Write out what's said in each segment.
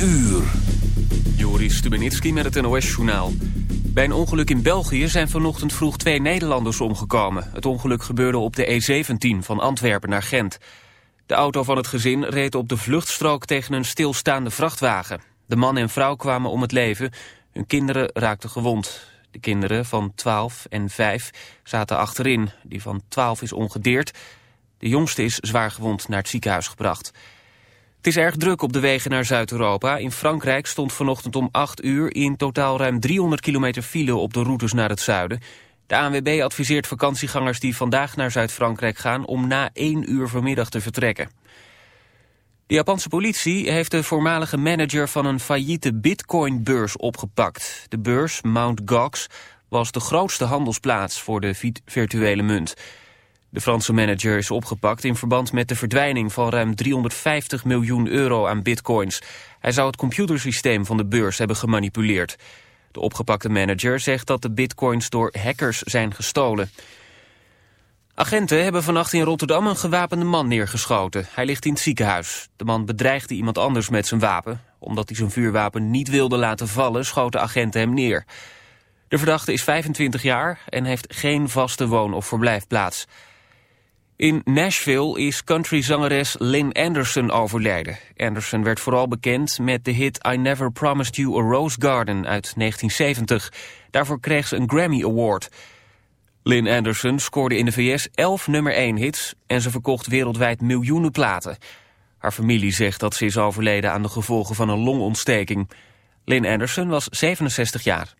uur. Joris Stubenitski met het NOS-journaal. Bij een ongeluk in België zijn vanochtend vroeg twee Nederlanders omgekomen. Het ongeluk gebeurde op de E17 van Antwerpen naar Gent. De auto van het gezin reed op de vluchtstrook tegen een stilstaande vrachtwagen. De man en vrouw kwamen om het leven. Hun kinderen raakten gewond. De kinderen van 12 en 5 zaten achterin. Die van 12 is ongedeerd. De jongste is zwaar gewond naar het ziekenhuis gebracht. Het is erg druk op de wegen naar Zuid-Europa. In Frankrijk stond vanochtend om 8 uur in totaal ruim 300 kilometer file op de routes naar het zuiden. De ANWB adviseert vakantiegangers die vandaag naar Zuid-Frankrijk gaan om na 1 uur vanmiddag te vertrekken. De Japanse politie heeft de voormalige manager van een failliete bitcoinbeurs opgepakt. De beurs, Mt. Gox, was de grootste handelsplaats voor de virtuele munt. De Franse manager is opgepakt in verband met de verdwijning van ruim 350 miljoen euro aan bitcoins. Hij zou het computersysteem van de beurs hebben gemanipuleerd. De opgepakte manager zegt dat de bitcoins door hackers zijn gestolen. Agenten hebben vannacht in Rotterdam een gewapende man neergeschoten. Hij ligt in het ziekenhuis. De man bedreigde iemand anders met zijn wapen. Omdat hij zijn vuurwapen niet wilde laten vallen, schoten agenten hem neer. De verdachte is 25 jaar en heeft geen vaste woon- of verblijfplaats. In Nashville is countryzangeres Lynn Anderson overleden. Anderson werd vooral bekend met de hit I Never Promised You a Rose Garden uit 1970. Daarvoor kreeg ze een Grammy Award. Lynn Anderson scoorde in de VS 11 nummer 1 hits en ze verkocht wereldwijd miljoenen platen. Haar familie zegt dat ze is overleden aan de gevolgen van een longontsteking. Lynn Anderson was 67 jaar.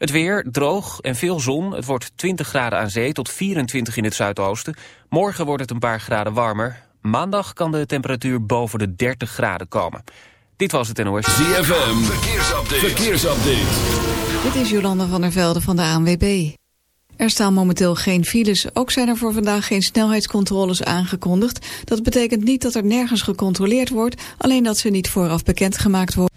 Het weer droog en veel zon. Het wordt 20 graden aan zee tot 24 in het zuidoosten. Morgen wordt het een paar graden warmer. Maandag kan de temperatuur boven de 30 graden komen. Dit was het NOS. ZFM, verkeersupdate. verkeersupdate. Dit is Jolanda van der Velde van de ANWB. Er staan momenteel geen files. Ook zijn er voor vandaag geen snelheidscontroles aangekondigd. Dat betekent niet dat er nergens gecontroleerd wordt... alleen dat ze niet vooraf bekendgemaakt worden.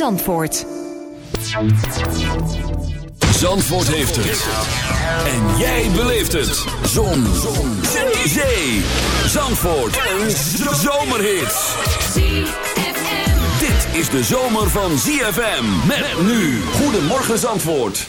Zandvoort. Zandvoort heeft het. En jij beleeft het. Zon. Zon. Zee. Zandvoort. Een zomerhit. Dit is de zomer van ZFM. Met nu. Goedemorgen Zandvoort.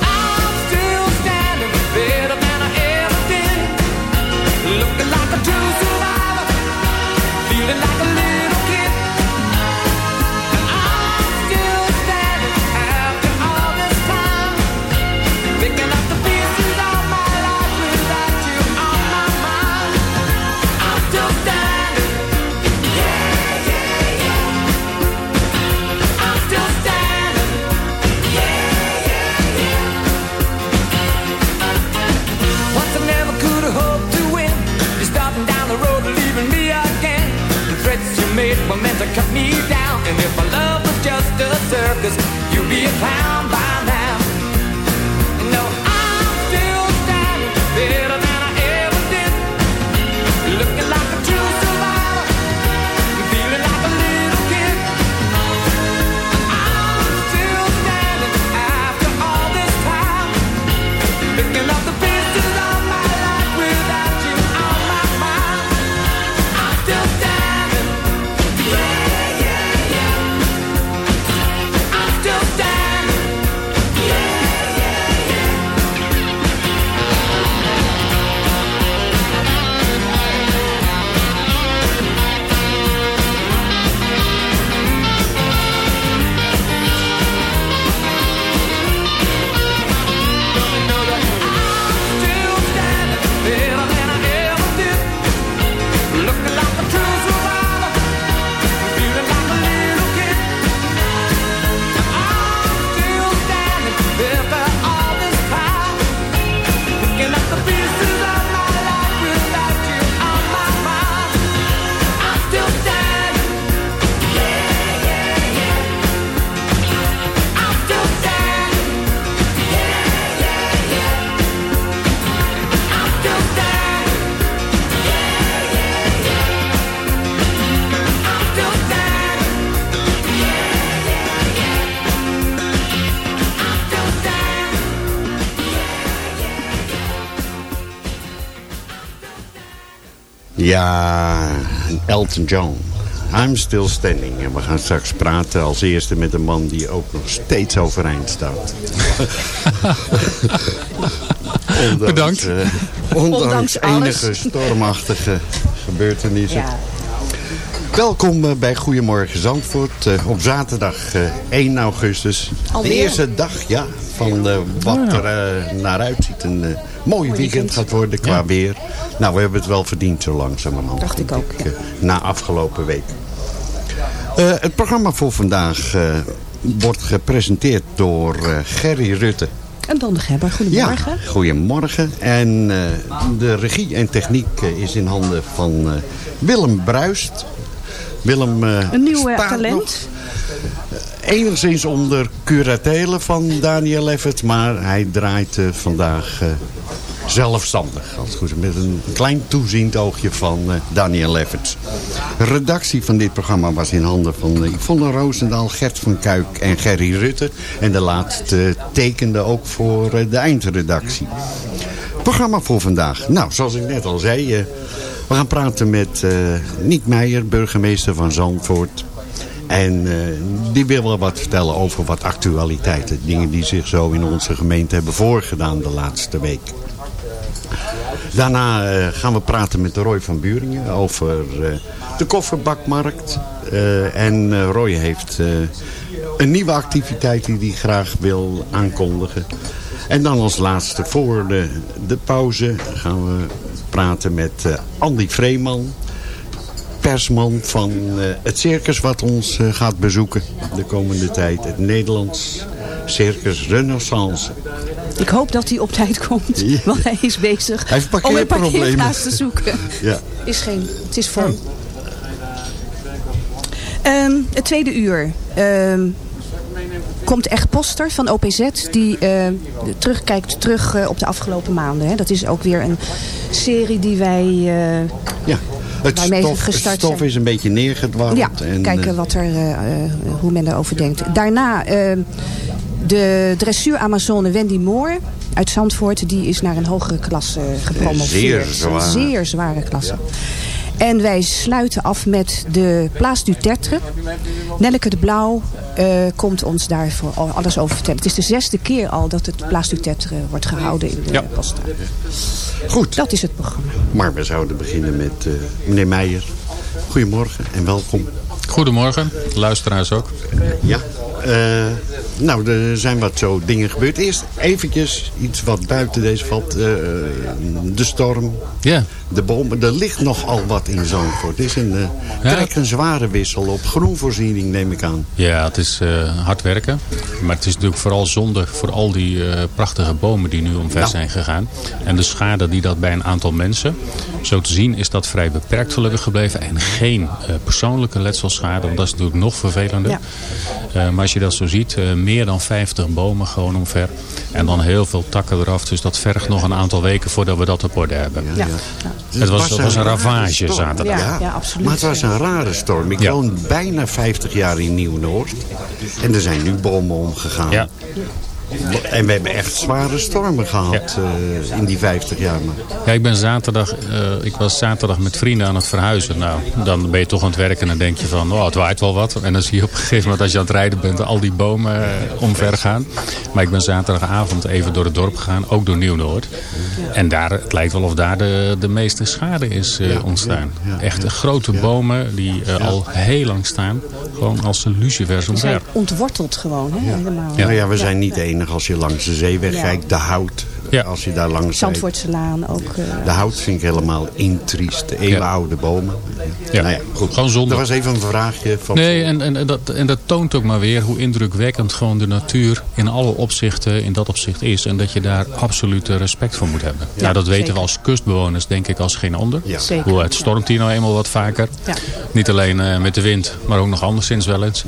cut me down. And if I love was just a circus, you'd be a clown. Ja, Elton John. I'm still standing. En we gaan straks praten als eerste met een man die ook nog steeds overeind staat. ondanks, Bedankt. eh, ondanks, Ondanks alles. enige stormachtige gebeurtenissen. Welkom eh, bij Goedemorgen Zandvoort eh, op zaterdag eh, 1 augustus. Alweer? De eerste dag ja, van wat er naar uitziet. Een mooi weekend gaat worden qua weer. Nou, we hebben het wel verdiend zo langzamerhand. Dacht ik ook, eh, na afgelopen week. Eh, het programma voor vandaag eh, wordt gepresenteerd door eh, Gerry Rutte. En dan de Gebber, goedemorgen. Ja, goedemorgen. En de regie en techniek is in handen van Willem Bruist. Willem Een nieuw nog talent. enigszins onder curatele van Daniel Effert. Maar hij draait vandaag zelfstandig. Met een klein toeziend oogje van eh, Daniel Effert. De redactie van dit programma was in handen van uh, Yvonne Roosendaal, Gert van Kuik en Gerry Rutte. En de laatste tekende ook voor eh, de eindredactie. Programma voor vandaag. Nou, zoals ik net al zei... we gaan praten met Niek Meijer, burgemeester van Zandvoort. En die wil wel wat vertellen over wat actualiteiten. Dingen die zich zo in onze gemeente hebben voorgedaan de laatste week. Daarna eh, gaan we praten met Roy van Buringen over eh, de kofferbakmarkt. Eh, en Roy heeft een nieuwe activiteit die hij graag wil aankondigen. En dan als laatste voor de, de pauze gaan we praten met Andy Vreeman persman van eh, het circus wat ons eh, gaat bezoeken de komende tijd. Het Nederlands Circus Renaissance. Ik hoop dat hij op tijd komt, Ja. want hij is bezig Hij heeft om een parkeerplaats te zoeken. Ja. Is geen, het is vol. Ehm, het tweede uur. Ehm, komt echt Poster van OPZ die eh, terugkijkt terug op de afgelopen maanden. Hè. Dat is ook weer een serie die wij Ja. Het Waarmee stof, het gestart stof is een beetje neergedwarreld. ja, en, kijken eh, wat er, eh, eh, hoe men erover denkt. Daarna de dressuur Amazone Wendy Moore uit Zandvoort. Die is naar een hogere klasse gepromoveerd. Zeer zwaar. Een zeer zware klasse. En wij sluiten af met de Place du Tertre. Nelleke de Blauw eh, komt ons daarvoor al- alles over vertellen. Het is de zesde keer al dat het Place du Tertre wordt gehouden in de Ja. Costa. Goed, Dat is het programma. maar we zouden beginnen met eh, meneer Meijer. Goedemorgen en welkom. Goedemorgen, luisteraars ook. Ja, eh, nou, er zijn wat zo dingen gebeurd. Eerst eventjes iets wat buiten deze valt. eh, de storm, Ja, de bomen. Er ligt nogal wat in Zandvoort. Het is een, Ja. trekt een zware wissel op groenvoorziening, neem ik aan. ja het is hard werken. Maar het is natuurlijk vooral zonde voor al die prachtige bomen die nu omver zijn gegaan. En de schade die dat bij een aantal mensen. Zo te zien is dat vrij beperkt gelukkig gebleven. En geen persoonlijke letselschade. Want dat is natuurlijk nog vervelender. Ja. Eh, maar als je dat zo ziet, eh, meer dan 50 bomen gewoon omver. En dan heel veel takken eraf. Dus dat vergt nog een aantal weken voordat we dat op orde hebben. Ja. Het was, het was een ravage zaterdag. Ja, ja, absoluut. Maar het was een rare storm. Ik Ja. woon bijna 50 jaar in Nieuw-Noord. En er zijn nu bomen omgegaan. Ja. En we hebben echt zware stormen gehad eh, in die 50 jaar. Ja, ik ben zaterdag, eh, ik was zaterdag met vrienden aan het verhuizen. Nou, dan ben je toch aan het werken en dan denk je van, oh, het waait wel wat. En dan zie je op een gegeven moment als je aan het rijden bent al die bomen eh, omver gaan. Maar ik ben zaterdagavond even door het dorp gegaan, ook door Nieuw-Noord. En daar, het lijkt wel of daar de, de meeste schade is eh, ontstaan. ja, ja. Echt grote bomen die al heel lang staan, gewoon als een lucifers Ze zijn omver. ontworteld gewoon. Hè, helemaal. Nou ja, we zijn niet de als je langs de zeeweg Ja. kijkt. De hout, Ja. als je daar langs rijdt. Zandvoortse Laan ook. eh, De hout vind ik helemaal intriest. De eeuwenoude bomen. Ja. Nou ja, goed. Gewoon zonde. Dat was even een vraagje. Van Nee, en, en, en dat, en dat toont ook maar weer hoe indrukwekkend gewoon de natuur in alle opzichten in dat opzicht is. En dat je daar absoluut respect voor moet hebben. Ja, dat weten zeker. we als kustbewoners denk ik als geen ander. Ja. Zeker. Hoe het stormt hier nou eenmaal wat vaker. Ja. Niet alleen eh, met de wind, maar ook nog anderszins wel eens.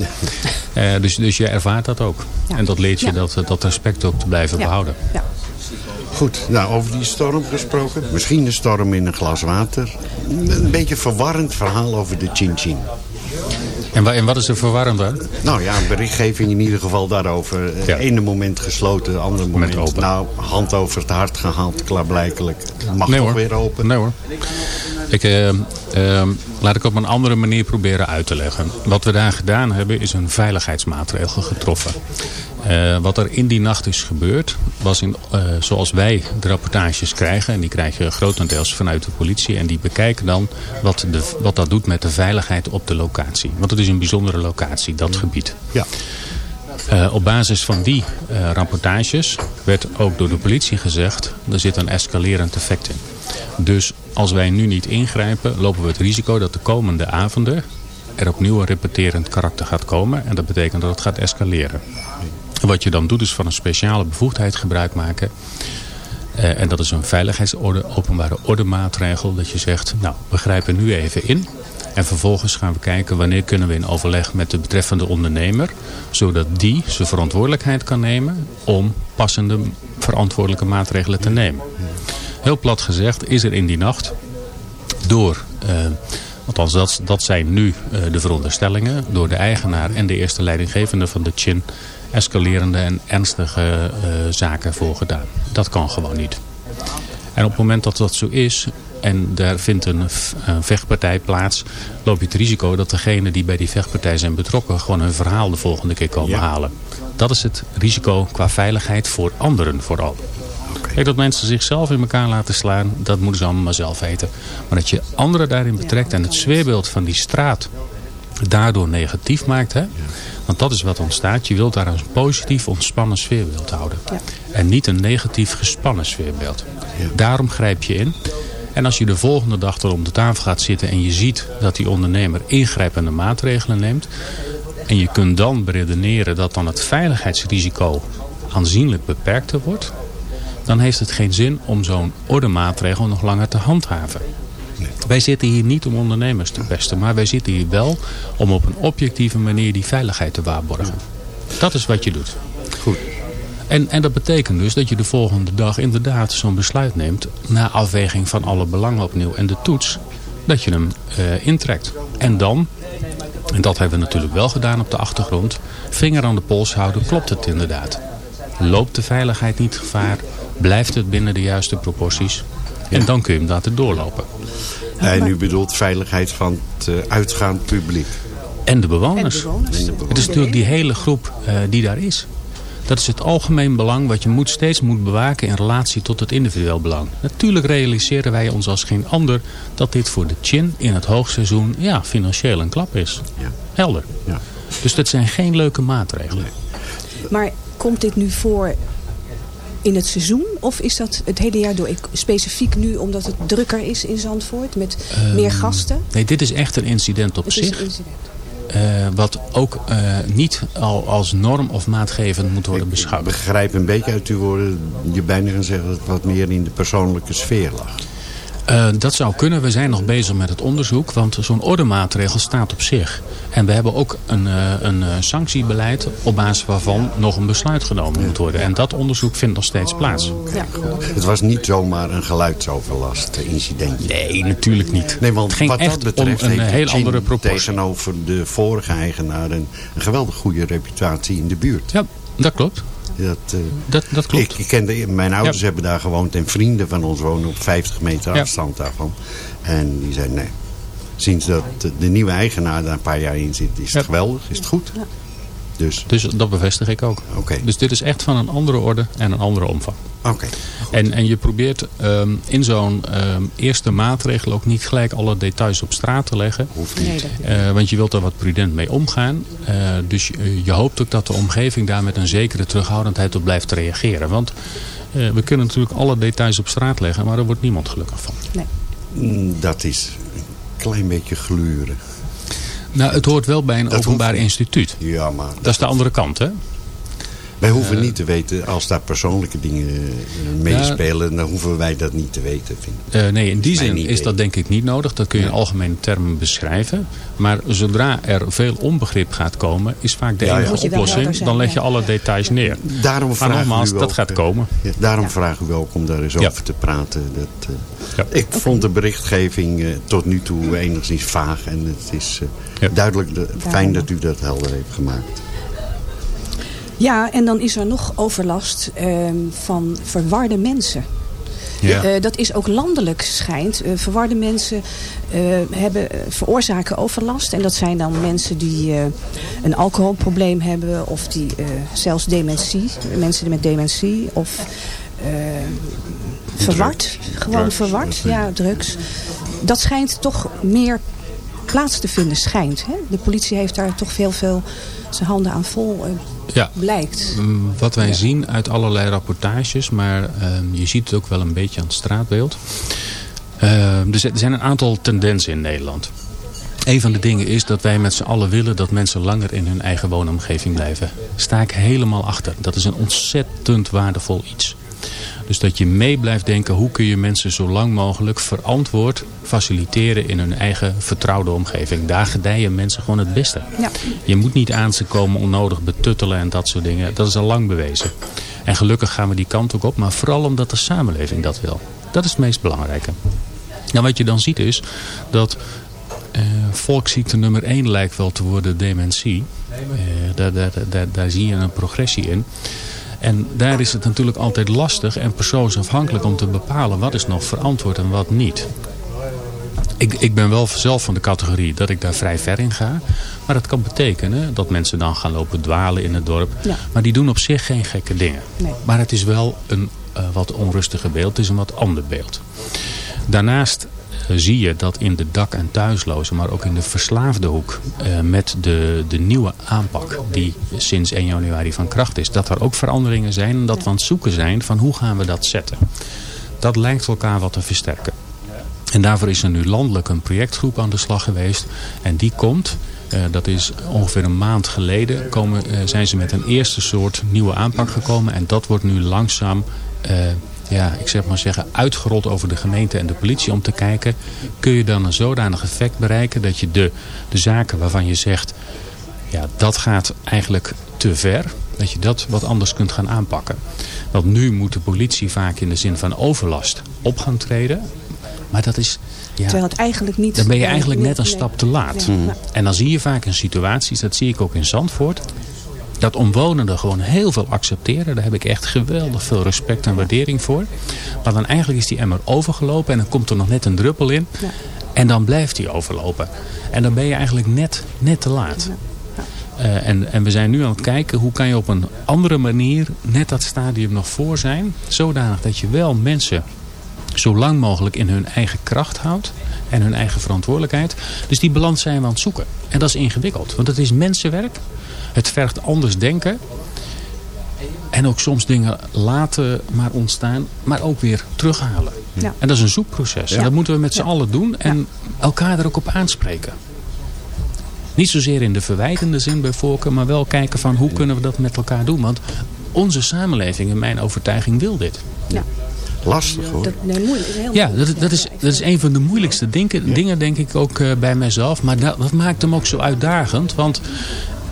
Eh, dus, dus je ervaart dat ook. Ja. En dat leert je Ja. dat, dat respect ook te blijven ja. behouden. Ja. Goed, nou over die storm gesproken. Misschien een storm in een glas water. Een beetje verwarrend verhaal over de Chin Chin. En, en wat is er verwarrend aan? Nou ja, een berichtgeving in ieder geval daarover. Het Ja. ene moment gesloten, het andere moment open. nou, hand over het hart gehaald, klaarblijkelijk. Mag Nee toch hoor. weer open. Nee hoor. Ik, eh, eh, laat ik op een andere manier proberen uit te leggen. Wat we daar gedaan hebben is een veiligheidsmaatregel getroffen. Eh, wat er in die nacht is gebeurd was in, eh, zoals wij de rapportages krijgen. En die krijg je grotendeels vanuit de politie. En die bekijken dan wat, de, wat dat doet met de veiligheid op de locatie. Want het is een bijzondere locatie, dat gebied. Ja. Eh, op basis van die eh, rapportages werd ook door de politie gezegd... er zit een escalerend effect in. Dus als wij nu niet ingrijpen, lopen we het risico dat de komende avonden... er opnieuw een repeterend karakter gaat komen. En dat betekent dat het gaat escaleren. En wat je dan doet is van een speciale bevoegdheid gebruik maken... Eh, en dat is een veiligheidsorde, openbare ordemaatregel. Dat je zegt, nou, we grijpen nu even in. En vervolgens gaan we kijken wanneer kunnen we in overleg met de betreffende ondernemer. Zodat die zijn verantwoordelijkheid kan nemen om passende verantwoordelijke maatregelen te nemen. Heel plat gezegd is er in die nacht door... eh, Althans, dat, dat zijn nu eh, de veronderstellingen door de eigenaar en de eerste leidinggevende van de Chin escalerende en ernstige eh, zaken voor gedaan. Dat kan gewoon niet. En op het moment dat dat zo is en daar vindt een, een vechtpartij plaats, loop je het risico dat degenen die bij die vechtpartij zijn betrokken gewoon hun verhaal de volgende keer komen Ja. halen. Dat is het risico qua veiligheid voor anderen vooral. Kijk, dat mensen zichzelf in elkaar laten slaan, dat moeten ze allemaal maar zelf weten. Maar dat je anderen daarin betrekt en het sfeerbeeld van die straat daardoor negatief maakt. Hè? Want dat is wat ontstaat. Je wilt daar een positief ontspannen sfeerbeeld houden. En niet een negatief gespannen sfeerbeeld. Daarom grijp je in. En als je de volgende dag er om de tafel gaat zitten en je ziet dat die ondernemer ingrijpende maatregelen neemt. En je kunt dan beredeneren dat dan het veiligheidsrisico aanzienlijk beperkter wordt. Dan heeft het geen zin om zo'n ordemaatregel nog langer te handhaven. Wij zitten hier niet om ondernemers te pesten. Maar wij zitten hier wel om op een objectieve manier die veiligheid te waarborgen. Dat is wat je doet. En, en dat betekent dus dat je de volgende dag inderdaad zo'n besluit neemt. Na afweging van alle belangen opnieuw en de toets. Dat je hem eh, intrekt. En dan, en dat hebben we natuurlijk wel gedaan op de achtergrond. Vinger aan de pols houden, klopt het inderdaad. Loopt de veiligheid niet gevaar? Blijft het binnen de juiste proporties? En dan kun je hem laten doorlopen. En u bedoelt veiligheid van het eh, uitgaand publiek. En de bewoners. En de bewoners. En de bewoners. Het is natuurlijk die hele groep eh, die daar is. Dat is het algemeen belang wat je moet, steeds moet bewaken in relatie tot het individueel belang. Natuurlijk realiseren wij ons als geen ander dat dit voor de chin in het hoogseizoen ja, financieel een klap is. Ja. Helder. Ja. Dus dat zijn geen leuke maatregelen. Maar komt dit nu voor in het seizoen? Of is dat het hele jaar door? Ik- Specifiek nu omdat het drukker is in Zandvoort met meer gasten? Nee, dit is echt een incident op Het is zich. een incident. Eh, wat ook eh, niet al als norm of maatgevend moet worden Ik beschouwd. begrijp een beetje uit uw woorden, je bijna gaan zeggen dat het wat meer in de persoonlijke sfeer lag. Eh, dat zou kunnen. We zijn nog bezig met het onderzoek. Want zo'n ordemaatregel staat op zich. En we hebben ook een, eh, een eh, sanctiebeleid op basis waarvan nog een besluit genomen moet worden. En dat onderzoek vindt nog steeds plaats. Ja. Het was niet zomaar een geluidsoverlast incidentje. Nee, natuurlijk niet. Nee, want het ging wat echt dat betreft om een heeft eh, heel andere proportie. tegenover de vorige eigenaar een, een geweldig goede reputatie in de buurt. Ja, dat klopt. Dat, eh, Dat, dat klopt. Ik, ik kende, mijn ouders Ja. hebben daar gewoond en vrienden van ons wonen op 50 meter Ja. afstand daarvan. En die zeiden nee. Sinds dat de nieuwe eigenaar daar een paar jaar in zit, is het Ja. geweldig, is het goed. Dus, Dus dat bevestig ik ook. oké. Dus dit is echt van een andere orde en een andere omvang. Oké. En, en je probeert ehm, in zo'n ehm, eerste maatregel ook niet gelijk alle details op straat te leggen. Hoeft niet. Nee, Eh, want je wilt er wat prudent mee omgaan. Eh, dus je, je hoopt ook dat de omgeving daar met een zekere terughoudendheid op blijft reageren. Want eh, we kunnen natuurlijk alle details op straat leggen, maar er wordt niemand gelukkig van. Mm, Dat is een klein beetje gluren. Nou, het hoort wel bij een Dat openbaar hoeft instituut. Ja, maar Dat is de andere kant, hè? Wij hoeven niet te weten, als daar persoonlijke dingen eh, meespelen, dan hoeven wij dat niet te weten, vind ik. Eh, nee, in die zin idee. is dat denk ik niet nodig. Dat kun je in algemene termen beschrijven. Maar zodra er veel onbegrip gaat komen, is vaak de enige oplossing. zijn, Dan leg je ja. alle details neer. Daarom Maar vragen nogmaals, we u dat gaat eh, komen. Ja, daarom Ja. vragen we ook om daar eens Ja. over te praten. Dat, eh, Ja. Ik vond de berichtgeving eh, tot nu toe enigszins vaag. En het is eh, Ja. duidelijk de- fijn dat u dat helder heeft gemaakt. Ja, en dan is er nog overlast ehm, van verwarde mensen. Ja. Eh, dat is ook landelijk schijnt. Eh, verwarde mensen eh, hebben, veroorzaken overlast. En dat zijn dan mensen die een alcoholprobleem hebben. Of die zelfs dementie. Mensen met dementie. Of verward. Gewoon Drugs. verward. Ja, drugs. Dat schijnt toch meer plaats te vinden. Schijnt. Hè? De politie heeft daar toch veel, veel zijn handen aan vol. Ja. blijkt. Mm, Wat wij zien uit allerlei rapportages, maar ehm, je ziet het ook wel een beetje aan het straatbeeld. Ehm, er er zijn een aantal tendensen in Nederland. Een van de dingen is dat wij met z'n allen willen dat mensen langer in hun eigen woonomgeving blijven. Sta ik helemaal achter. Dat is een ontzettend waardevol iets. Dus dat je mee blijft denken hoe kun je mensen zo lang mogelijk verantwoord faciliteren in hun eigen vertrouwde omgeving. Daar gedijen mensen gewoon het beste. Ja. Je moet niet aan ze komen onnodig betuttelen en dat soort dingen. Dat is al lang bewezen. En gelukkig gaan we die kant ook op. Maar vooral omdat de samenleving dat wil. Dat is het meest belangrijke. Nou, wat je dan ziet is dat eh, volksziekte nummer 1 lijkt wel te worden dementie. Eh, daar, daar, daar, daar zie je een progressie in. En daar is het natuurlijk altijd lastig en persoonsafhankelijk om te bepalen wat is nog verantwoord en wat niet. Ik, ik ben wel zelf van de categorie dat ik daar vrij ver in ga. Maar dat kan betekenen dat mensen dan gaan lopen dwalen in het dorp. Ja. Maar die doen op zich geen gekke dingen. Nee. Maar het is wel een eh, wat onrustiger beeld. Het is een wat ander beeld. Daarnaast zie je dat in de dak- en thuislozen, maar ook in de verslaafde hoek, eh, met de, de nieuwe aanpak die sinds 1 januari van kracht is, dat er ook veranderingen zijn en dat we aan het zoeken zijn van hoe gaan we dat zetten. Dat lijkt elkaar wat te versterken. En daarvoor is er nu landelijk een projectgroep aan de slag geweest. En die komt, eh, dat is ongeveer een maand geleden, komen, eh, zijn ze met een eerste soort nieuwe aanpak gekomen. En dat wordt nu langzaam, ja, ik zeg maar zeggen, uitgerold over de gemeente en de politie. Om te kijken, kun je dan een zodanig effect bereiken dat je de, de zaken waarvan je zegt, ja, dat gaat eigenlijk te ver. Dat je dat wat anders kunt gaan aanpakken. Want nu moet de politie vaak in de zin van overlast op gaan treden. Maar dat is... Ja, Terwijl het eigenlijk niet... dan ben je eigenlijk net een nee. stap te laat. Ja, ja. En dan zie je vaak in situaties, dat zie ik ook in Zandvoort... dat omwonenden gewoon heel veel accepteren. Daar heb ik echt geweldig veel respect en waardering voor. Maar dan eigenlijk is die emmer overgelopen... en dan komt er nog net een druppel in. Ja. En dan blijft die overlopen. En dan ben je eigenlijk net, net te laat. Eh, en, en we zijn nu aan het kijken hoe kan je op een andere manier net dat stadium nog voor zijn. Zodanig dat je wel mensen zo lang mogelijk in hun eigen kracht houdt. En hun eigen verantwoordelijkheid. Dus die balans zijn we aan het zoeken. En dat is ingewikkeld. Want het is mensenwerk. Het vergt anders denken. En ook soms dingen laten maar ontstaan. Maar ook weer terughalen. Ja. En dat is een zoekproces. En dat moeten we met z'n allen doen. En elkaar er ook op aanspreken. Niet zozeer in de verwijtende zin bij voorkeur. Maar wel kijken van hoe kunnen we dat met elkaar doen. Want onze samenleving in mijn overtuiging wil dit. Lastig hoor. Dat, nee, moeilijk. is heel Ja, dat, dat, is, dat is een van de moeilijkste dingen, dingen denk ik ook eh, bij mijzelf. Maar dat, dat maakt hem ook zo uitdagend. Want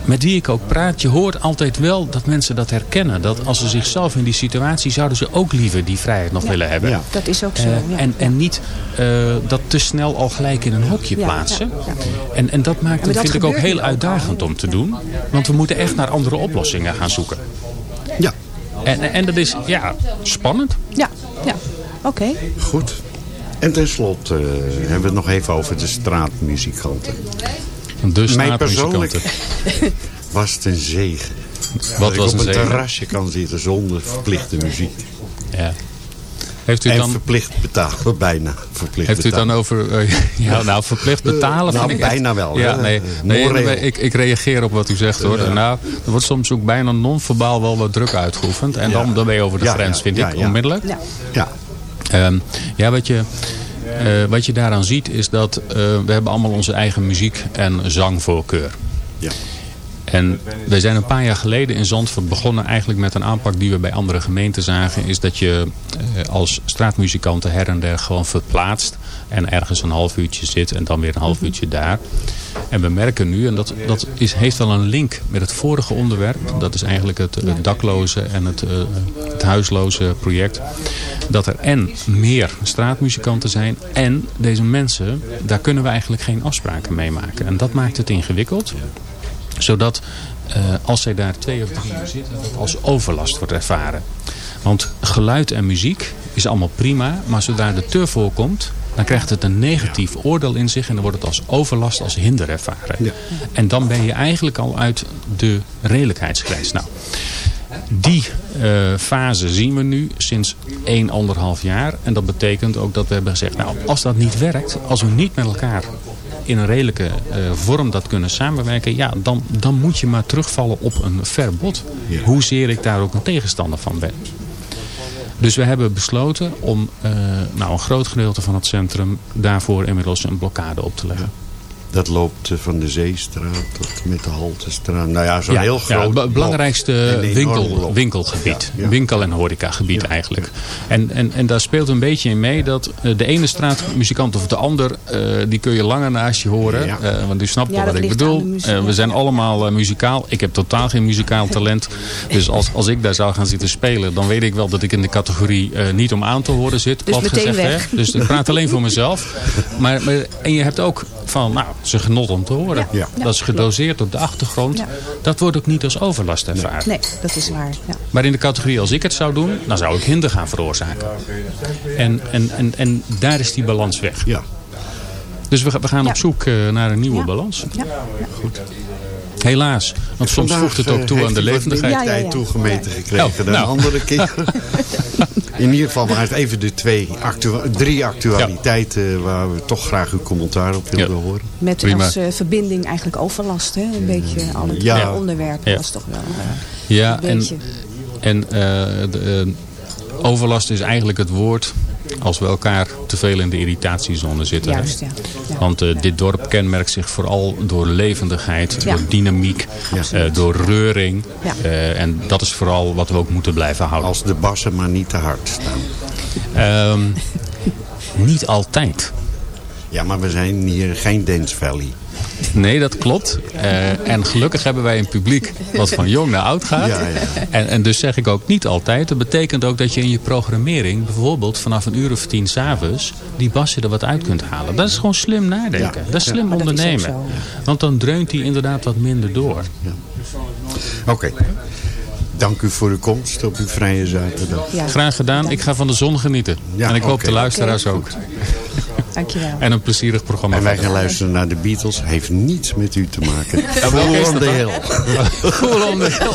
met wie ik ook praat, je hoort altijd wel dat mensen dat herkennen. Dat als ze zichzelf in die situatie zouden ze ook liever die vrijheid nog willen hebben. Ja. Dat is ook zo. Eh, ja. en, en niet eh, dat te snel al gelijk in een hokje plaatsen. ja, ja. En, en dat maakt het, dat vind ik ook heel uitdagend om te doen. Want we moeten echt naar andere oplossingen gaan zoeken. Ja, En, en dat is ja, spannend. Ja, ja. Oké. goed. En tenslotte eh, hebben we het nog even over de straatmuzikanten. Mij straatmuzikanten. persoonlijk was het een zegen. Wat dat ik was op een terrasje kan zitten zonder verplichte muziek. Ja. Heeft u En dan... verplicht betalen, bijna. Verplicht Heeft u het dan over... eh, ja, nou, verplicht betalen Nou, vind ik echt- bijna wel, Ja, hè? nee, Eh, nee, ik, ik reageer op wat u zegt hoor. Nou, er wordt soms ook bijna non-verbaal wel wat druk uitgeoefend. En dan, Ja. dan ben je over de Ja, grens, ja, vind ja, ik, ja. onmiddellijk. Ja. Ja, Ehm, ja, wat je, eh, wat je daaraan ziet is dat eh, we hebben allemaal onze eigen muziek- en zangvoorkeur. ja. En wij zijn een paar jaar geleden in Zandvoort begonnen eigenlijk met een aanpak die we bij andere gemeenten zagen. Is dat je eh, als straatmuzikanten her en der gewoon verplaatst. En ergens een half uurtje zit en dan weer een half uurtje daar. En we merken nu, en dat, dat is, heeft wel een link met het vorige onderwerp. Dat is eigenlijk het, het dakloze en het, eh, het huisloze project. Dat er en meer straatmuzikanten zijn. En deze mensen, daar kunnen we eigenlijk geen afspraken mee maken. En dat maakt het ingewikkeld zodat eh, als zij daar twee of drie uur zitten, dat als overlast wordt ervaren. Want geluid en muziek is allemaal prima. Maar zodra de te voorkomt, dan krijgt het een negatief oordeel in zich. En dan wordt het als overlast, als hinder ervaren. En dan ben je eigenlijk al uit de redelijkheidsgrens. Nou, die uh, fase zien we nu sinds 1, anderhalf jaar. En dat betekent ook dat we hebben gezegd, nou, als dat niet werkt, als we niet met elkaar in een redelijke uh, vorm dat kunnen samenwerken, ja, dan, dan moet je maar terugvallen op een verbod. Ja. Hoezeer ik daar ook een tegenstander van ben. Dus we hebben besloten om uh, nou, een groot gedeelte van het centrum daarvoor inmiddels een blokkade op te leggen. Dat loopt van de Zeestraat tot met de Haltestraat. Nou ja, zo'n ja, heel groot... Ja, het belangrijkste winkel, winkelgebied. Ja, ja. Winkel- en horecagebied eigenlijk. En, en, en daar speelt een beetje in mee dat de ene straatmuzikant of de ander... Uh, die kun je langer naast je horen. Uh, want u snapt wel wat ik bedoel. Uh, we zijn allemaal muzikaal. Ik heb totaal geen muzikaal talent. Dus als, als ik daar zou gaan zitten spelen... dan weet ik wel dat ik in de categorie niet om aan te horen zit. Dus plat gezegd, weg. Hè? Dus ik praat alleen voor mezelf. Maar, maar, en je hebt ook van... Nou, is een genot om te horen. Ja. Ja, dat is gedoseerd op de achtergrond. Ja. Dat wordt ook niet als overlast ervaren. Nee, dat is waar. Ja. Maar in de categorie als ik het zou doen, dan zou ik hinder gaan veroorzaken. En, en, en, en daar is die balans weg. Ja. Dus we, we gaan op zoek uh, naar een nieuwe balans. Ja. Goed. Helaas, want soms Vandaag, voegt het ook toe uh, aan de levendigheid. Ja, ja, ja. toegemeten gekregen Oh, dan nou. andere keer. In ieder geval waren het even de twee drie actualiteiten waar we toch graag uw commentaar op wilden horen. Met Prima. als uh, verbinding eigenlijk overlast. Hè? Een beetje alle Ja. ja. onderwerpen Ja. was toch wel uh, Ja, een en, beetje. en eh, de, eh, overlast is eigenlijk het woord als we elkaar te veel in de irritatiezone zitten. Juist, ja. ja. Want uh, dit dorp kenmerkt zich vooral door levendigheid, Ja. door dynamiek, Ja. uh, door reuring. Ja. Uh, en dat is vooral wat we ook moeten blijven houden. Als de bassen maar niet te hard staan. Um, niet altijd. Ja, maar we zijn hier geen Dance Valley. Nee, dat klopt. Uh, en gelukkig hebben wij een publiek wat van jong naar oud gaat. Ja, ja. En, en dus zeg ik ook niet altijd. Dat betekent ook dat je in je programmering... bijvoorbeeld vanaf een uur of tien s'avonds... die bassen er wat uit kunt halen. Dat is gewoon slim nadenken. Ja. Dat is slim is ondernemen. Want dan dreunt hij inderdaad wat minder door. Oké. Dank u voor uw komst op uw vrije zaterdag. Ja. Graag gedaan. Ik ga van de zon genieten. Ja, en ik hoop de luisteraars ook. Dankjewel. En een plezierig programma. En wij gaan luisteren naar de Beatles. Heeft niets met u te maken. on dat the dan? hill. Cool on the hill.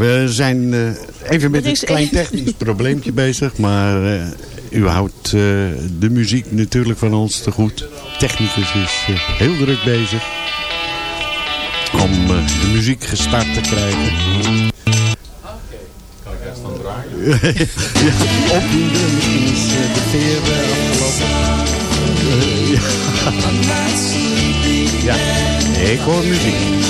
We zijn eh, even met een klein technisch probleempje bezig. Maar eh, u houdt eh, de muziek natuurlijk van ons te goed. Technicus is heel druk bezig. Om de muziek gestart te krijgen. ja, opdoende. Misschien is de veer afgelopen. Ja. ja, ik hoor muziek.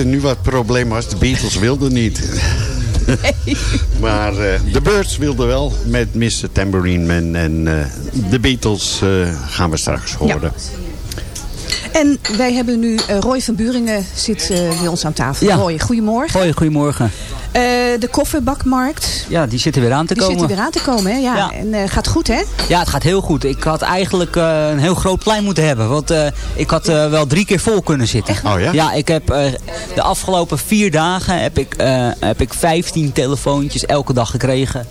Weten nu wat het probleem was. De Beatles wilden niet. maar eh, de Birds wilden wel met Mr. Tambourine Man. En eh, de Beatles eh, gaan we straks horen. En wij hebben nu eh, Roy van Buringen zit eh, bij ons aan tafel. Ja. Roy, goedemorgen. Hoi, goedemorgen. Eh, de kofferbakmarkt, Ja, die zitten weer aan te die komen. zit er weer aan te komen. Hè? Ja. Ja. En eh, gaat goed, hè? Ja, het gaat heel goed. Ik had eigenlijk eh, een heel groot plein moeten hebben. Want eh, ik had wel drie keer vol kunnen zitten. Oh ja? Ja, ik heb eh, de afgelopen vier dagen heb ik, eh, heb ik 15 telefoontjes elke dag gekregen.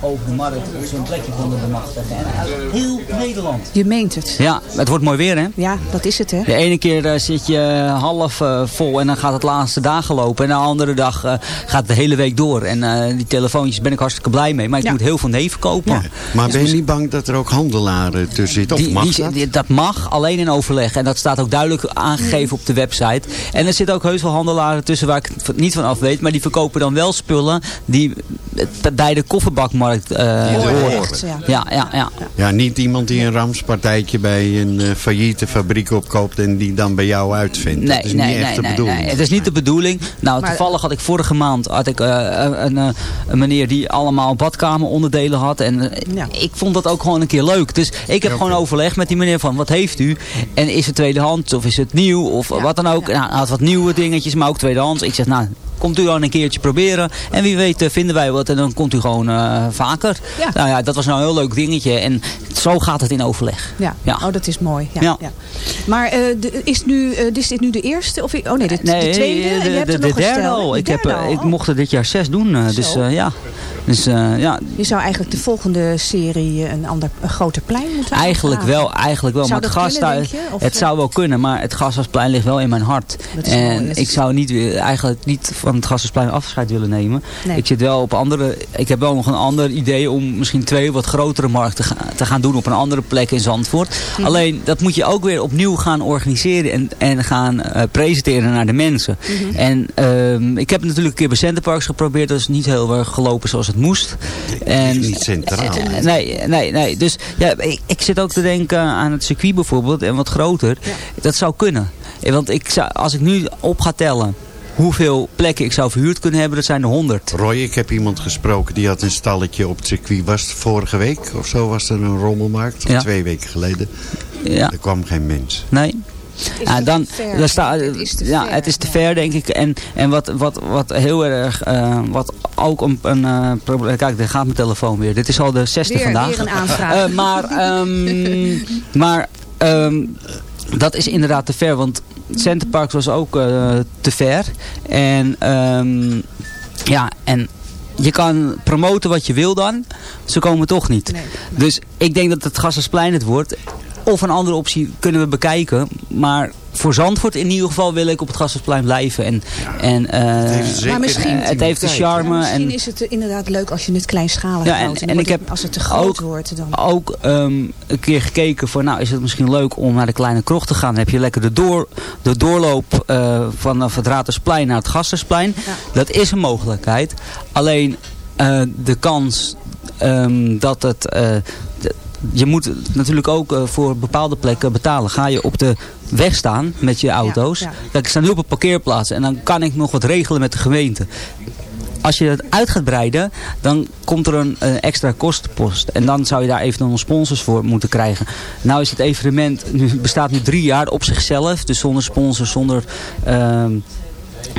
Over de markt, op zo'n plekje onder de macht. En uit heel Nederland. Je meent het. Ja, het wordt mooi weer hè. Ja, dat is het, hè? De ene keer eh, zit je half eh, vol en dan gaat het laatste dagen lopen. En de andere dag eh, gaat het de hele week door. En eh, die telefoontjes ben ik hartstikke blij mee. Maar ik Ja. moet heel veel neven kopen. Maar Dus ben je niet bang dat er ook handelaren tussen zitten? Of die, mag die- dat? die- dat mag, alleen in overleg. En dat staat ook duidelijk aangegeven op de website. En er zitten ook heus wel handelaren tussen waar ik het niet van af weet. Maar die verkopen dan wel spullen die bij de kofferbakmarkt eh Horen horen. echt, ja. Ja, ja, ja. Ja, niet iemand die een ramspartijtje bij een eh, failliete fabriek opkoopt en die dan bij jou uitvindt. Nee, dat is nee, niet echt nee, de nee, bedoeling. nee. Het is niet de bedoeling. Nou, Maar- toevallig had ik vorige maand had ik, eh, een, een, een meneer die allemaal badkameronderdelen had. En Ja. ik vond dat ook gewoon een keer leuk. Dus ik heb gewoon overlegd met die meneer van, wat heeft u? En is het tweedehands of is het nieuw? Of Ja, wat dan ook. ja. Nou, hij had wat nieuwe dingetjes, maar ook tweedehands. Ik zeg, nou, komt u dan een keertje proberen. En wie weet eh, vinden wij wat en dan komt u gewoon eh, vaker. Ja. Nou ja, dat was nou een heel leuk dingetje. En zo gaat het in overleg. Ja. Ja. Oh, dat is mooi. Ja, Ja. ja. Maar eh, de- is, nu, is dit nu de eerste? Of, oh nee, de, Nee, de tweede? De, je hebt de, de derde al. Ik, heb, ik mocht er dit jaar zes doen. dus ja. Dus ja, Je zou eigenlijk de volgende serie een, ander, een groter plein moeten eigenlijk wel, eigenlijk wel. Zou maar het gas kunnen, je? Het zou wel kunnen, maar het Gasthuisplein ligt wel in mijn hart. Mooi, En ik zou niet, weer- eigenlijk niet van het Gasthuisplein afscheid willen nemen. Nee. Ik zit wel op andere, ik heb wel nog een ander idee om misschien twee wat grotere markten ga- te gaan doen op een andere plek in Zandvoort. Mhm. Alleen dat moet je ook weer opnieuw gaan organiseren en, en gaan eh, presenteren naar de mensen. Mhm. En ehm, ik heb natuurlijk een keer bij Centerparks geprobeerd. Dat is niet heel erg gelopen zoals het moest. En, niet centraal. eh, Nee, nee, nee. Dus ja, ik, ik zit ook te denken aan het circuit bijvoorbeeld en wat groter. Dat zou kunnen. Eh, Want ik zou, als ik nu op ga tellen hoeveel plekken ik zou verhuurd kunnen hebben, dat zijn er 100. Roy, ik heb iemand gesproken die had een stalletje op het circuit. Was het vorige week of zo was er een rommelmarkt? Of Ja. twee weken geleden. Ja. Er kwam geen mens. Nee. Ja, dan, dan sta, Het is te ja, ver, het is te ja. ver, denk ik. En, en wat, wat, wat heel erg, eh, wat ook een, een eh, probleem... Kijk, daar gaat mijn telefoon weer. Dit is al de zesde Weer- vandaag. weer een aanvraag. Eh, maar ehm, maar ehm, dat is inderdaad te ver, want Centerparks was ook eh, te ver. En ehm, ja, en je kan promoten wat je wil dan. Ze komen toch niet. Nee. Dus ik denk dat het Gassersplein het wordt. Of een andere optie kunnen we bekijken. Maar voor Zandvoort in ieder geval wil ik op het Gassersplein blijven. En, en, eh, heeft zeker Maar misschien- het heeft de charme. Misschien en, is het inderdaad leuk als je het kleinschalig Ja, en- houdt. en ik heb het- als het te groot ook- wordt, dan... ook ehm, een keer gekeken voor, nou is het misschien leuk om naar de kleine krocht te gaan. Dan heb je lekker de, door, de doorloop eh, vanaf het Ratersplein naar het Gastersplein. Ja. Dat is een mogelijkheid. Alleen eh, de kans ehm, dat het... je moet natuurlijk ook eh, voor bepaalde plekken betalen. Ga je op de weg staan met je auto's. ja. Kijk, ik sta nu op een parkeerplaats en dan kan ik nog wat regelen met de gemeente. Als je het uit gaat breiden, dan komt er een, eh, extra kostenpost. En dan zou je daar eventueel nog sponsors voor moeten krijgen. Nou is het evenement, nu, het bestaat nu drie jaar op zichzelf. Dus zonder sponsors, zonder ehm,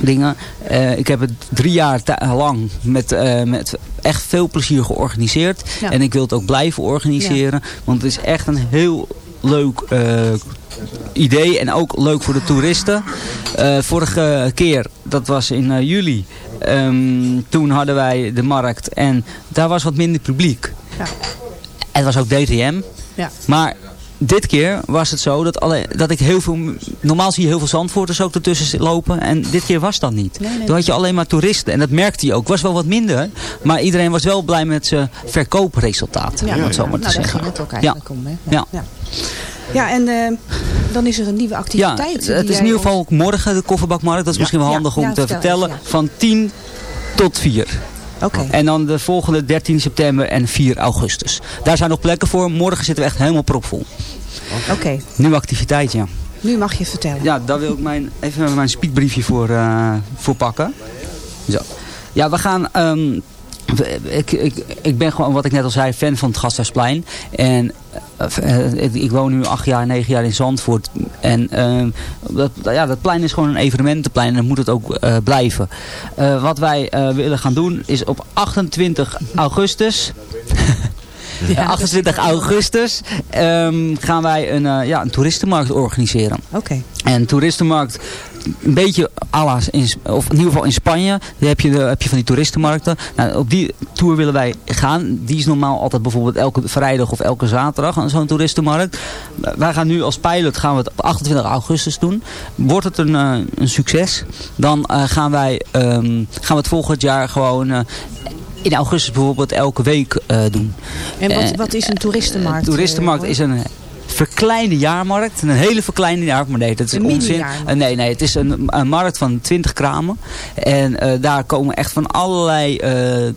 dingen. Eh, ik heb het drie jaar lang met, met echt veel plezier georganiseerd. Ja. En ik wil het ook blijven organiseren. Want het is echt een heel leuk eh, idee en ook leuk voor de toeristen. Eh, vorige keer, dat was in eh, juli, ehm, toen hadden wij de markt en daar was wat minder publiek. Ja. Het was ook DTM. Ja. Maar dit keer was het zo dat, alle, dat ik heel veel... Normaal zie je heel veel Zandvoorters ook ertussen lopen. En dit keer was dat niet. Nee, nee. Toen had je alleen maar toeristen. En dat merkte je ook. Het was wel wat minder. Maar iedereen was wel blij met zijn verkoopresultaat. Ja, om het zo ja. maar te nou, daar zeggen. ging het ook eigenlijk om. Hè? Ja. ja. Ja, en eh, dan is er een nieuwe Ja, activiteit. het die is in ieder geval ook morgen de kofferbakmarkt. Dat is misschien wel Ja, handig om ja, te vertel vertellen. ja. Van 10 tot 4. Oké. En dan de volgende 13 september en 4 augustus. Daar zijn nog plekken voor. Morgen zitten we echt helemaal propvol. Oké, Nieuwe activiteit, ja. nu mag je vertellen. Ja, daar wil ik mijn, even mijn speakbriefje voor, eh, voor pakken. Zo. Ja, we gaan... ehm, ik, ik, ik ben gewoon, wat ik net al zei, fan van het Gasthuisplein. En eh, eh, ik, woon nu acht jaar, negen jaar in Zandvoort. En ehm, dat, ja, dat plein is gewoon een evenementenplein en dat moet het ook eh, blijven. Eh, wat wij eh, willen gaan doen is op 28 augustus... Ja, 28 augustus ehm, gaan wij een, eh, ja, een toeristenmarkt organiseren. Oké. En toeristenmarkt, een beetje ala's, in, of in ieder geval in Spanje, daar heb je, de, heb je van die toeristenmarkten. Nou, op die tour willen wij gaan. Die is normaal altijd bijvoorbeeld elke vrijdag of elke zaterdag aan zo'n toeristenmarkt. Wij gaan nu als pilot gaan we het op 28 augustus doen. Wordt het een, eh, een succes, dan eh, gaan, wij, ehm, gaan we het volgend jaar gewoon... eh, in augustus bijvoorbeeld elke week doen. En wat, wat is een toeristenmarkt? Een toeristenmarkt is een verkleinde jaarmarkt. Een hele verkleinde jaarmarkt. Maar nee, dat is Een onzin. Eh, nee, nee, het is een, een markt van 20 kramen. En eh, daar komen echt van allerlei eh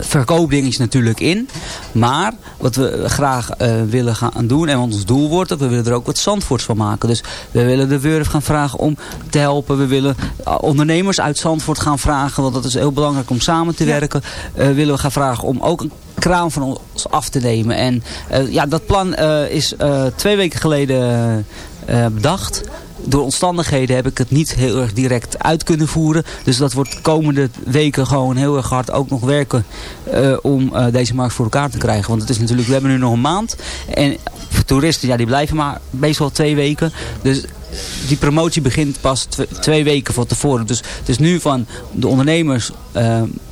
verkoopdingetjes natuurlijk in. Maar wat we graag willen gaan doen en wat ons doel wordt, dat we willen er ook wat Zandvoorts van maken. Dus we willen de Wurf gaan vragen om te helpen. We willen ondernemers uit Zandvoort gaan vragen, want dat is heel belangrijk om samen te werken. Willen we gaan vragen om ook een kraam van ons af te nemen. En eh, ja, dat plan eh, is eh, twee weken geleden bedacht. Door omstandigheden heb ik het niet heel erg direct uit kunnen voeren. Dus dat wordt de komende weken gewoon heel erg hard ook nog werken om deze markt voor elkaar te krijgen. Want het is natuurlijk, we hebben nu nog een maand. En toeristen, ja, die blijven maar meestal twee weken. Dus die promotie begint pas tw- twee weken van tevoren. Dus het is nu van de ondernemers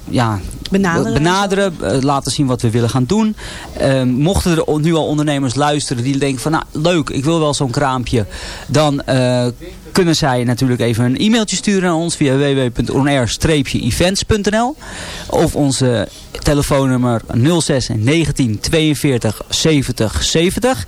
ja, Benaderen. benaderen eh, laten zien wat we willen gaan doen. Eh, mochten er nu al ondernemers luisteren die denken van nou leuk, ik wil wel zo'n kraampje. Dan eh, kunnen zij natuurlijk even een e-mailtje sturen naar ons via www.onair-events.nl of onze telefoonnummer 06 19 42 70 70.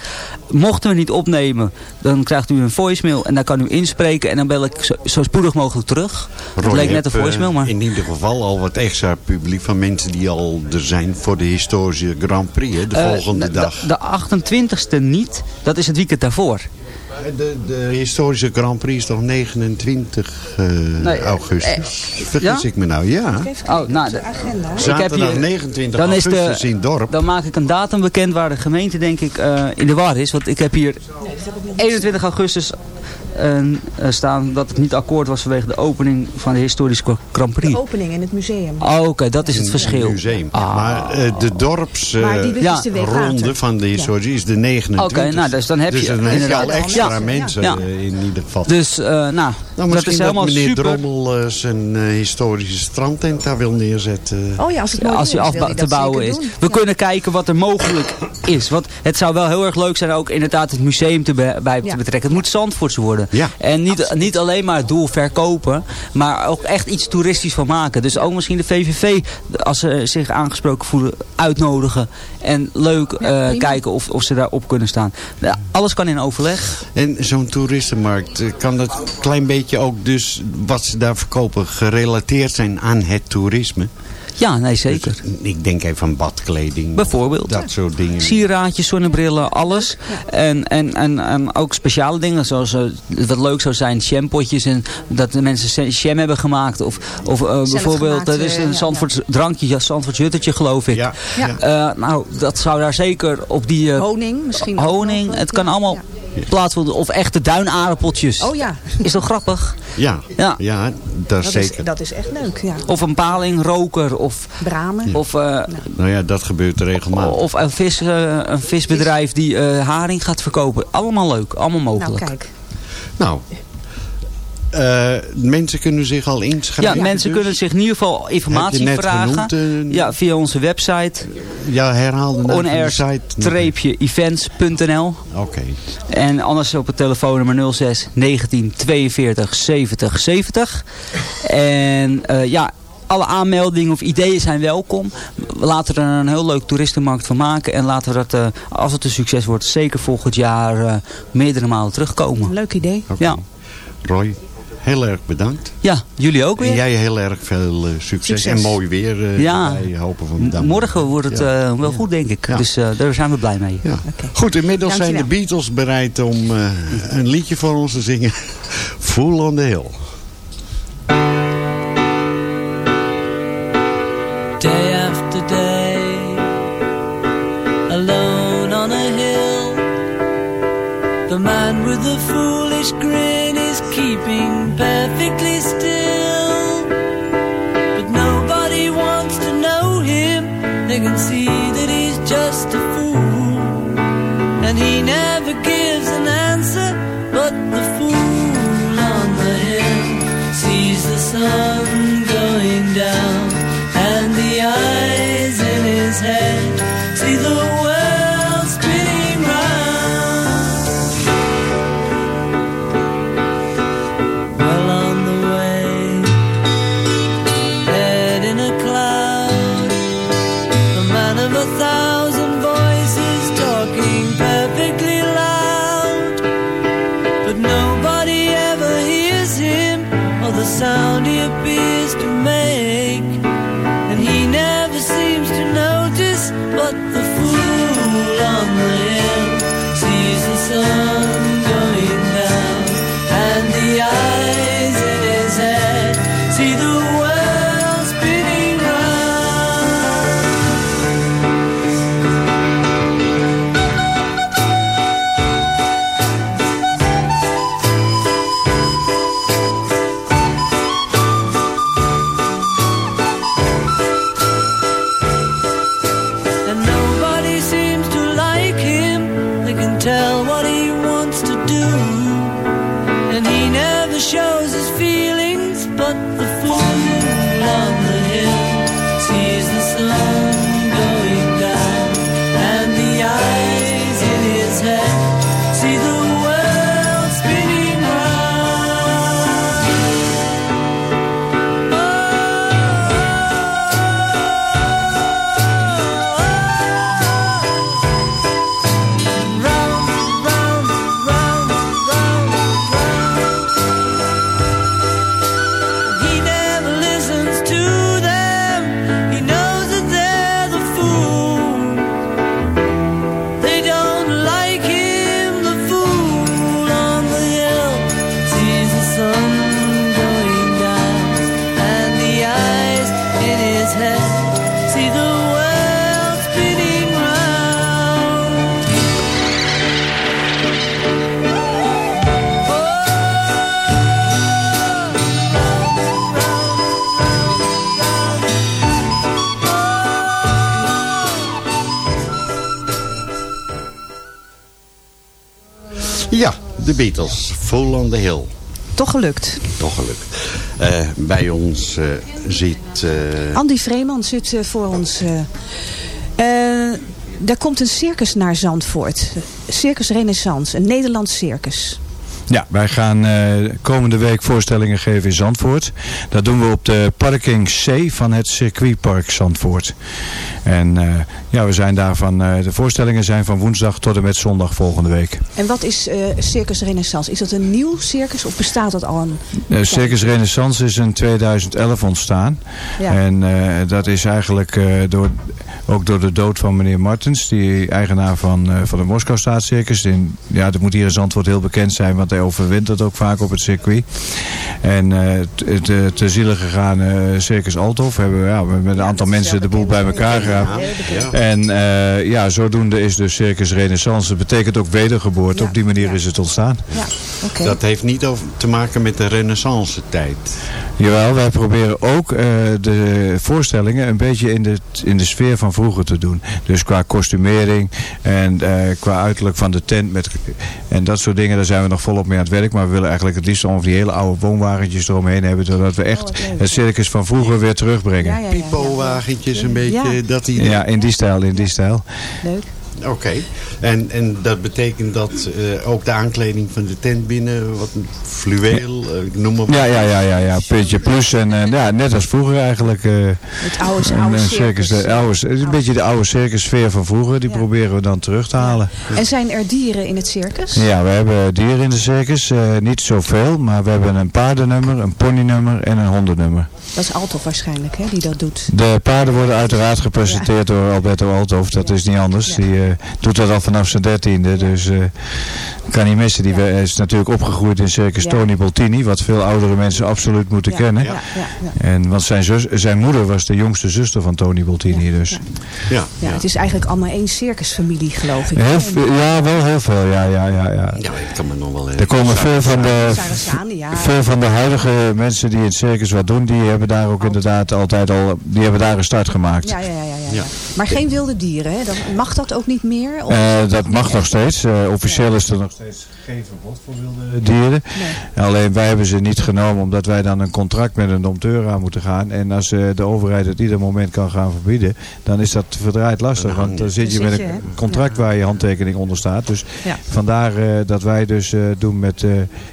Mochten we niet opnemen, dan krijgt u een voicemail en daar kan u inspreken en dan bel ik zo, zo spoedig mogelijk terug. Het leek net een eh, voicemail, maar... In ieder geval al wat extra publiek van mensen die al er zijn voor de historische Grand Prix, hè, de Eh, volgende de- dag. De, de 28e niet. Dat is het weekend daarvoor. De, de historische Grand Prix is toch 29 eh, Nee, augustus? Vergis ja? ik me nou? Ja. Oh, nou, de- agenda. Zaterdag 29 dan is augustus de, in dorp. Dan maak ik een datum bekend waar de gemeente denk ik eh, in de war is. Want ik heb hier 21 augustus eh, staan dat het niet akkoord was vanwege de opening van de historische Grand Prix. De opening in het museum. Oh, Oké, dat is het In verschil. museum. Ah. Maar eh, de dorps eh, Maar die is Ja. van de historische is de 29. Oké, nou, dus dan heb dus je dan heb je inderdaad- al extra Ja. mensen Ja. eh, in ieder geval. Dus, eh, nou, nou, dat misschien is dat, helemaal meneer super. Drommel zijn historische strandtent daar wil neerzetten. Oh ja, als het mooi als hij af te dat bouwen is. doen. We Ja. kunnen kijken wat er mogelijk is. Want het zou wel heel erg leuk zijn ook inderdaad het museum te bij te betrekken. Het moet Zandvoorts worden. Ja. En niet, niet alleen maar het doel verkopen, maar ook echt iets toeristisch van maken. Dus ook misschien de VVV, als ze zich aangesproken voelen, uitnodigen. En leuk eh, kijken of, of ze daarop kunnen staan. Ja, alles kan in overleg. En zo'n toeristenmarkt, eh, kan dat een klein beetje ook dus wat ze daar verkopen gerelateerd zijn aan het toerisme? Ja, nee zeker. Dus ik denk even aan badkleding. Bijvoorbeeld. Dat soort dingen. Sieraadjes, zonnebrillen, alles. En, en, en, en ook speciale dingen zoals eh, wat leuk zou zijn, shampootjes en dat de mensen sham hebben gemaakt. Of, of eh, bijvoorbeeld, gemaakt, er is eh, een ja, Zandvoorts drankje, ja, Zandvoorts juttertje geloof ik. Ja, Ja. Eh, nou, dat zou daar zeker op die... eh, Honing misschien. ook honing, het kan ja. allemaal Ja. In plaats van, of echte duinaardappeltjes. Oh ja. Is toch grappig? Ja, Ja. ja. dat is Dat zeker. is, dat is echt leuk, ja. Of een paling, roker. Of, Bramen. of, eh, Nou ja, dat gebeurt regelmatig. of een, vis, eh, een visbedrijf die eh, haring gaat verkopen. Allemaal leuk. Allemaal Nou, mogelijk. kijk. Nou, eh, mensen kunnen zich al ja, inschrijven. mensen dus. kunnen zich in ieder geval informatie Heb je net vragen. genoemd, eh, ja, via onze website. Ja, herhaal de naam van de site. onair-events.nl Oké. En anders op het telefoonnummer 06 19 42 70 70. En eh, ja, alle aanmeldingen of ideeën zijn welkom. Laten we er een heel leuk toeristenmarkt van maken. En laten we dat, eh, als het een succes wordt, zeker volgend jaar eh, meerdere malen terugkomen. Leuk idee. Ja. Roy, heel erg bedankt. ja, jullie ook En weer. jij heel erg veel eh, succes. Succes. En mooi weer. eh Ja. erbij, hopen we dan. Morgen wordt het Ja. eh, wel goed, denk ik. Ja. Dus eh, daar zijn we blij mee. Ja. Goed, inmiddels zijn de. Beatles bereid om eh, een liedje voor ons te zingen. Fool on the Hill. Beatles. Fool on the Hill. Toch gelukt. Toch gelukt. Eh, bij ons eh, zit... eh, Andy Vreeman zit eh, voor ons. er komt een circus naar Zandvoort. Circus Renaissance, een Nederlands circus. Ja, wij gaan eh, komende week voorstellingen geven in Zandvoort. Dat doen we op de parking C van het circuitpark Zandvoort. En eh, ja, we zijn daarvan, eh, de voorstellingen zijn van woensdag tot en met zondag volgende week. En wat is eh, Circus Renaissance? Is dat een nieuw circus of bestaat dat al een Circus Renaissance is in 2011 ontstaan. Ja. En dat is eigenlijk door, ook door de dood van meneer Martens, die eigenaar van, van de Moskou Staatscircus. In, ja, dat moet hier in Zandvoort heel bekend zijn, want hij overwintert ook vaak op het circuit. En te, te, te ziele gegaan Circus Althoff. Hebben we ja, met een aantal mensen de boel bij elkaar gehaald. En eh, ja, zodoende is dus Circus Renaissance. Dat betekent ook wedergeboorte. Op die manier is het ontstaan. Dat heeft niet over, te maken met de renaissance tijd. Jawel, wij proberen ook eh, de voorstellingen een beetje in de, in de sfeer van vroeger te doen. Dus qua kostumering en eh, qua uiterlijk van de tent met, en dat soort dingen, daar zijn we nog volop mee aan het werk. Maar we willen eigenlijk het liefst over die hele oude woonwagentjes eromheen hebben. Zodat we echt het circus van vroeger weer terugbrengen. Ja, Pipo-wagentjes een beetje, dat die... in die stijl, in die stijl. Leuk. Oké, en, en dat betekent dat eh, ook de aankleding van de tent binnen, wat fluweel, eh, ik noem maar. Ja, ja, ja, ja, ja. Puntje plus. En eh, ja, net als vroeger eigenlijk. het oude, oude een circus. de oude, het is een beetje de oude circussfeer van vroeger. Die proberen we dan terug te halen. En zijn er dieren in het circus? Ja, we hebben dieren in de circus. eh, niet zoveel, maar we hebben een paardennummer, een ponynummer en een hondennummer. Dat is Althoff waarschijnlijk, hè, die dat doet. De paarden worden uiteraard gepresenteerd door Alberto Althoff. Dat is niet anders. Die doet dat al vanaf zijn dertiende. Dus eh, kan niet missen. Die we- is natuurlijk opgegroeid in circus Ja. Tony Boltini. Wat veel oudere mensen absoluut moeten Ja, kennen. ja, ja, ja. En, want zijn, zus, zijn moeder was de jongste zuster van Tony Boltini. Dus. Ja, Ja, het is eigenlijk allemaal één circusfamilie, geloof ik. Heel, veel- ja, wel heel veel. Ja, ja, ja, ja. Ja, ik kan me nog wel Er komen veel van de, veel van de huidige mensen die in het circus wat doen, die hebben daar ook inderdaad altijd al, die hebben daar een start gemaakt. Ja, ja, ja, ja, ja. Maar geen wilde dieren, hè? Dan mag dat ook niet meer? Of- Eh, dat mag nog steeds. Eh, officieel is er nog steeds geen verbod voor wilde dieren. Alleen wij hebben ze niet genomen omdat wij dan een contract met een dompteur aan moeten gaan. En als eh, de overheid het ieder moment kan gaan verbieden, dan is dat verdraaid lastig. Want dan zit je Dan met zit je, een hè? contract waar je handtekening onder staat. Dus Ja. vandaar eh, dat wij dus eh, doen met eh,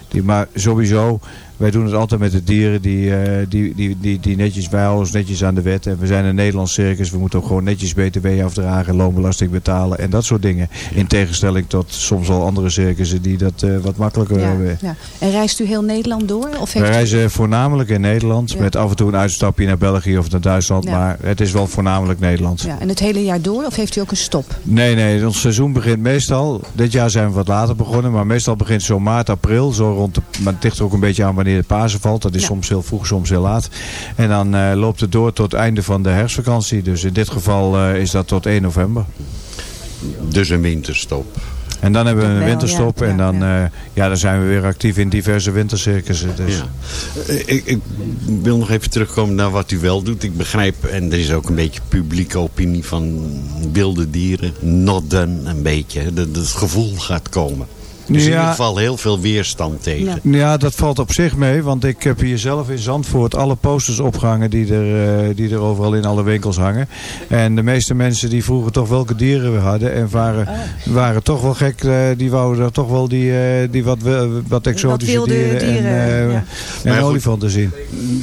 die, maar sowieso... Wij doen het altijd met de dieren die, eh, die, die, die, die netjes, wij houden ons netjes aan de wet. En we zijn een Nederlands circus, we moeten ook gewoon netjes btw afdragen, loonbelasting betalen en dat soort dingen. In tegenstelling tot soms wel andere circussen die dat eh, wat makkelijker ja, hebben. ja. En reist u heel Nederland door? Of heeft u- reizen voornamelijk in Nederland, met af en toe een uitstapje naar België of naar Duitsland. Maar het is wel voornamelijk Nederland. Ja, en het hele jaar door? Of heeft u ook een stop? Nee, nee, ons seizoen begint meestal. Dit jaar zijn we wat later begonnen, maar meestal begint zo maart, april. Zo rond de, maar het ligt er ook een beetje aan wanneer de Pasen valt. Dat is Ja. soms heel vroeg, soms heel laat. En dan eh, loopt het door tot het einde van de herfstvakantie. Dus in dit geval eh, is dat tot 1 november. Dus een winterstop. En dan hebben we een winterstop ja, en dan, ja. ja, dan zijn we weer actief in diverse wintercircussen. Dus. Ja. Eh, Ik, ik wil nog even terugkomen naar wat u wel doet. Ik begrijp, en er is ook een beetje publieke opinie van wilde dieren. Not done, een beetje. hè, Dat dat het gevoel gaat komen. Dus in ieder geval heel veel weerstand tegen. Ja, dat valt op zich mee. Want ik heb hier zelf in Zandvoort alle posters opgehangen die er, eh, die er overal in alle winkels hangen. En de meeste mensen die vroegen toch welke dieren we hadden. En waren, waren toch wel gek. eh, die wouden er toch wel die, eh, die wat, wat exotische wilde dieren, dieren, en, ja. En goed. olifanten zien.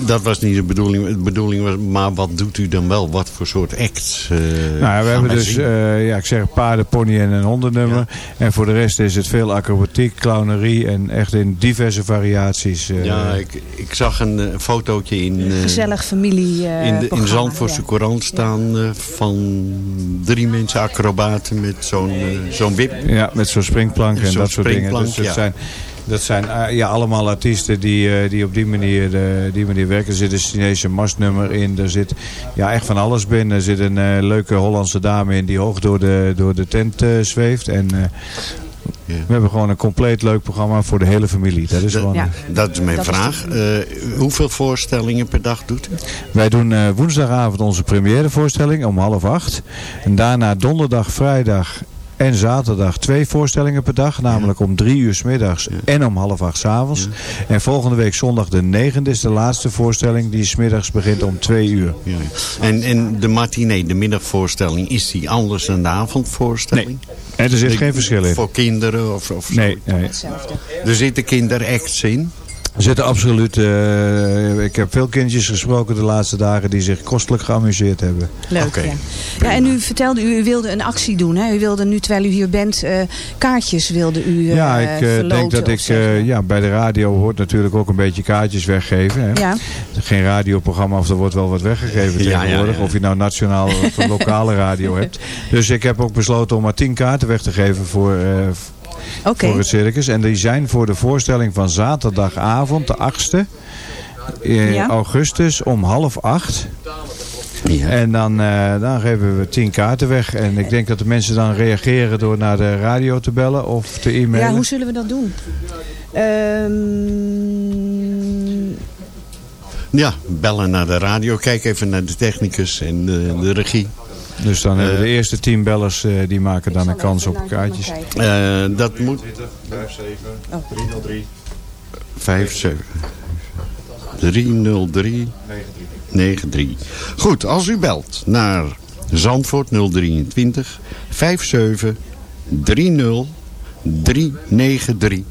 Dat was niet de bedoeling. De bedoeling was, maar wat doet u dan wel? Wat voor soort acts? eh, Nou, we hebben dus, eh, ja, ik zeg paarden, pony en een hondennummer. En voor de rest is het veel acrobatiek, clownerie en echt in diverse variaties. eh, ja, ik, ik zag een eh, fotootje in... eh, Gezellig familie eh, in de in Zandvoortse ja. Courant staan eh, van drie mensen acrobaten met zo'n zo'n wip. Ja, met zo'n springplank en dat soort dingen. Dus dat ja. zijn, dat zijn ja, allemaal artiesten die, eh, die op die manier, eh, die manier werken. Er zit een Chinese mastnummer in. Er zit ja, echt van alles binnen. Er zit een leuke Hollandse dame in die hoog door de, door de tent eh, zweeft. En eh, Ja. we hebben gewoon een compleet leuk programma voor de hele familie. Dat is Dat, gewoon, Ja. dat is mijn Dat is vraag. Eh, hoeveel voorstellingen per dag doet u? Wij doen eh, woensdagavond onze première voorstelling om half acht. En daarna donderdag, vrijdag en zaterdag twee voorstellingen per dag. Namelijk om drie uur s middags en om half acht s avonds. En volgende week zondag de negende is de laatste voorstelling. Die s middags begint om twee uur. Ja. En, en de matinee, de middagvoorstelling, is die anders dan de avondvoorstelling? En er zit geen verschil in. Voor kinderen of, of Nee, nee. Hetzelfde. Er zitten kinderacts in. Er zitten absoluut... eh, ik heb veel kindjes gesproken de laatste dagen die zich kostelijk geamuseerd hebben. Leuk, ja. ja. En u vertelde, u, u wilde een actie doen. Hè? U wilde nu, terwijl u hier bent, eh, kaartjes wilde u eh ja, ik eh, verloten denk dat ik... eh, ja, bij de radio hoort natuurlijk ook een beetje kaartjes weggeven. Hè? ja. Geen radioprogramma of er wordt wel wat weggegeven Ja, tegenwoordig. ja. Of je nou nationaal of een lokale radio hebt. Dus ik heb ook besloten om maar tien kaarten weg te geven voor, Oké. voor het circus. En die zijn voor de voorstelling van zaterdagavond, de 8e eh, Ja. augustus om half acht. Ja. En dan, eh, dan geven we tien kaarten weg. En ik denk dat de mensen dan reageren door naar de radio te bellen of te e-mailen. Ja, hoe zullen we dat doen? Ehm, Ja, bellen naar de radio. Kijk even naar de technicus en de, de regie. Dus dan hebben de Eh, eerste tien bellers eh, die maken dan een kans op kaartjes. Eh, dat moet... 57 303 93. Goed, als u belt naar Zandvoort 023 57 30 393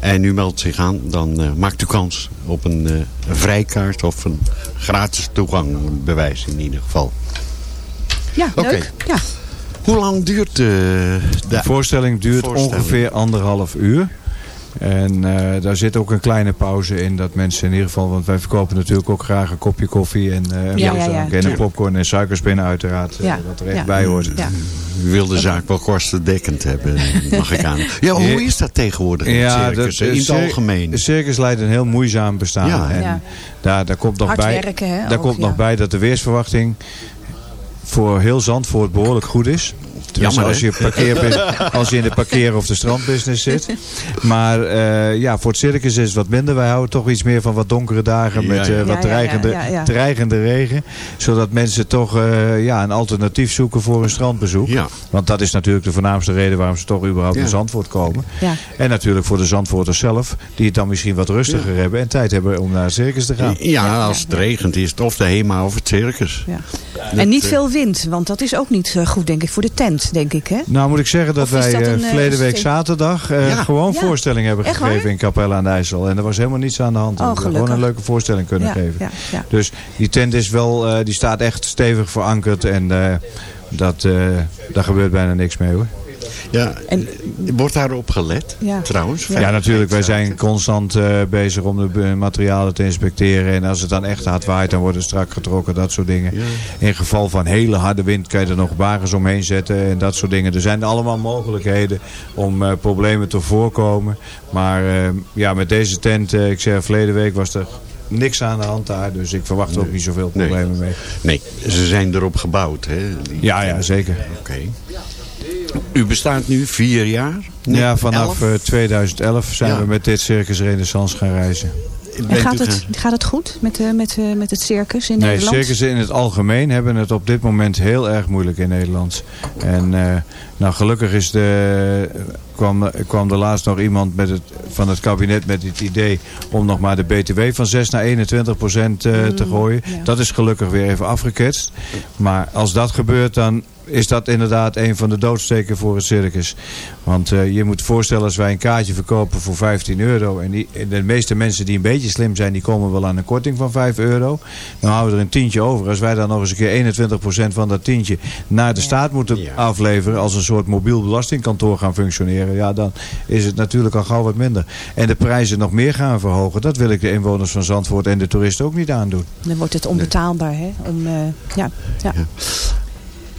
en u meldt zich aan, dan eh, maakt u kans op een eh, vrijkaart of een gratis toegangbewijs in ieder geval. Ja, Oké. leuk. Ja. Hoe lang duurt eh, de De voorstelling duurt voorstelling? ongeveer anderhalf uur. En eh, daar zit ook een kleine pauze in dat mensen in ieder geval... want wij verkopen natuurlijk ook graag een kopje koffie en, eh Ja, ja, ja, ja. en een popcorn en suikerspinnen uiteraard. Ja, wat er echt ja. bij hoort. Ja. U wil de zaak wel kostendekkend hebben, mag ik aan. Ja, hoe is dat tegenwoordig in het circus, dat- in het algemeen? De circus leidt een heel moeizaam bestaan. Ja. En Ja. Daar, daar komt nog Hard bij, werken, hè, daar ook, komt nog bij dat de weersverwachting voor heel Zandvoort behoorlijk goed is. Tenminste, Jammer, als, je als je in de parkeer- of de strandbusiness zit. Maar eh, ja, voor het circus is het wat minder. Wij houden toch iets meer van wat donkere dagen Ja, met ja. eh, wat dreigende, ja, ja, ja. dreigende regen. Zodat mensen toch eh, ja, een alternatief zoeken voor een strandbezoek. Ja. Want dat is natuurlijk de voornaamste reden waarom ze toch überhaupt Ja. naar Zandvoort komen. Ja. En natuurlijk voor de Zandvoorters zelf, die het dan misschien wat rustiger hebben en tijd hebben om naar het circus te gaan. Ja, als het regent is het of de HEMA of het circus. Ja. Dat, En niet veel wind, want dat is ook niet goed, denk ik, voor de tent, denk ik. Hè? Nou moet ik zeggen dat wij dat eh, een, eh, verleden week zaterdag eh, Ja. gewoon Ja. voorstelling hebben Echt gegeven waar? in Capelle aan de IJssel. En er was helemaal niets aan de hand. Oh, we hebben gewoon een leuke voorstelling kunnen Ja, geven. Dus die tent is wel, die staat echt stevig verankerd en dat, daar gebeurt bijna niks mee hoor. Ja, En- wordt daarop gelet Ja. trouwens? Ja, natuurlijk. Wij zijn constant eh, bezig om de materialen te inspecteren. En als het dan echt hard waait, dan wordt het strak getrokken. Dat soort dingen. Ja. In geval van hele harde wind kan je er nog wagens omheen zetten. En dat soort dingen. Er zijn allemaal mogelijkheden om eh, problemen te voorkomen. Maar eh, ja, met deze tent, eh, ik zeg verleden week was er niks aan de hand daar. Dus ik verwacht er ook niet zoveel Nee. problemen mee. Nee, ze zijn erop gebouwd. Hè? Die- Ja, ja, zeker. Oké. U bestaat nu vier jaar? Nee, ja, vanaf elf? eh, 2011 zijn Ja. we met dit Circus Renaissance gaan reizen. En gaat het, gaat het goed met, eh, met, eh, met het circus in Nee, Nederland? circussen in het algemeen hebben het op dit moment heel erg moeilijk in Nederland. En eh, nou, gelukkig is de, kwam, kwam er laatst nog iemand met het, van het kabinet met het idee om nog maar de BTW van 6 naar 21 procent eh, te gooien. ja. Dat is gelukkig weer even afgeketst. Maar als dat gebeurt, dan is dat inderdaad een van de doodsteken voor het circus. Want eh, je moet voorstellen als wij een kaartje verkopen voor 15 euro. En, die, en de meeste mensen die een beetje slim zijn, die komen wel aan een korting van 5 euro. Dan houden we er een tientje over. Als wij dan nog eens een keer 21% van dat tientje naar de staat moeten Ja. afleveren. Als een soort mobiel belastingkantoor gaan functioneren. Ja, dan is het natuurlijk al gauw wat minder. En de prijzen nog meer gaan verhogen. Dat wil ik de inwoners van Zandvoort en de toeristen ook niet aandoen. Dan wordt het onbetaalbaar, hè? Om, eh, ja, ja.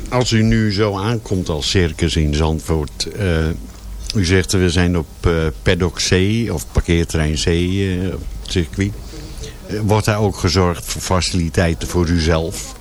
Als u nu zo aankomt als circus in Zandvoort... eh, u zegt we zijn op eh Paddock C of parkeerterrein C eh, circuit. Wordt daar ook gezorgd voor faciliteiten voor uzelf?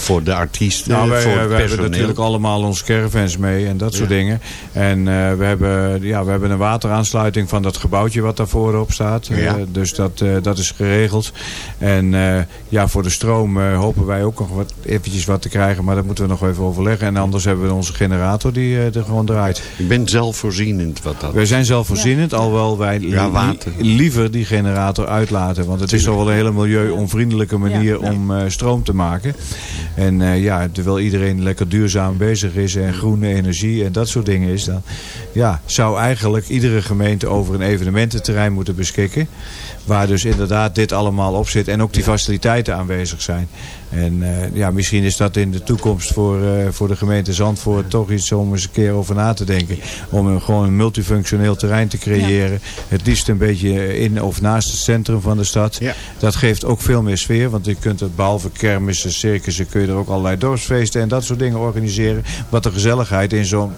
Voor de artiesten, Nou, wij, voor eh, het wij hebben personeel? natuurlijk allemaal onze caravans mee en dat soort Ja. dingen. En eh, we, hebben, ja, we hebben een wateraansluiting van dat gebouwtje wat daar voorop staat. Eh, Ja. dus dat, eh, dat is geregeld. En eh, ja, voor de stroom eh, hopen wij ook nog wat, eventjes wat te krijgen. Maar dat moeten we nog even overleggen. En anders hebben we onze generator die eh, er gewoon draait. U bent zelfvoorzienend wat dat Wij zijn zelfvoorzienend, alhoewel wij li- Ja, water. li- liever die generator uitlaten. Want het is toch wel een hele milieu-onvriendelijke manier Ja. om eh, stroom te maken. En eh, ja, terwijl iedereen lekker duurzaam bezig is en groene energie en dat soort dingen is, dan ja, zou eigenlijk iedere gemeente over een evenemententerrein moeten beschikken. Waar dus inderdaad dit allemaal op zit en ook die faciliteiten aanwezig zijn. En eh, ja, misschien is dat in de toekomst voor, eh, voor de gemeente Zandvoort toch iets om eens een keer over na te denken. Om een, gewoon een multifunctioneel terrein te creëren. Het liefst een beetje in of naast het centrum van de stad. Ja. Dat geeft ook veel meer sfeer. Want je kunt het behalve kermissen, circussen, kun je er ook allerlei dorpsfeesten en dat soort dingen organiseren. Wat de gezelligheid in zo'n